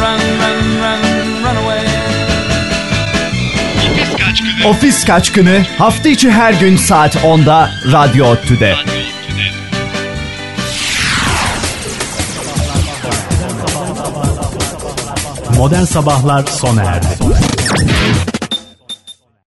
run, run, run, run, run away. Ofis kaçkını hafta içi her gün saat 10'da Radyo ODTÜ'de. Modern Sabahlar sona erdi.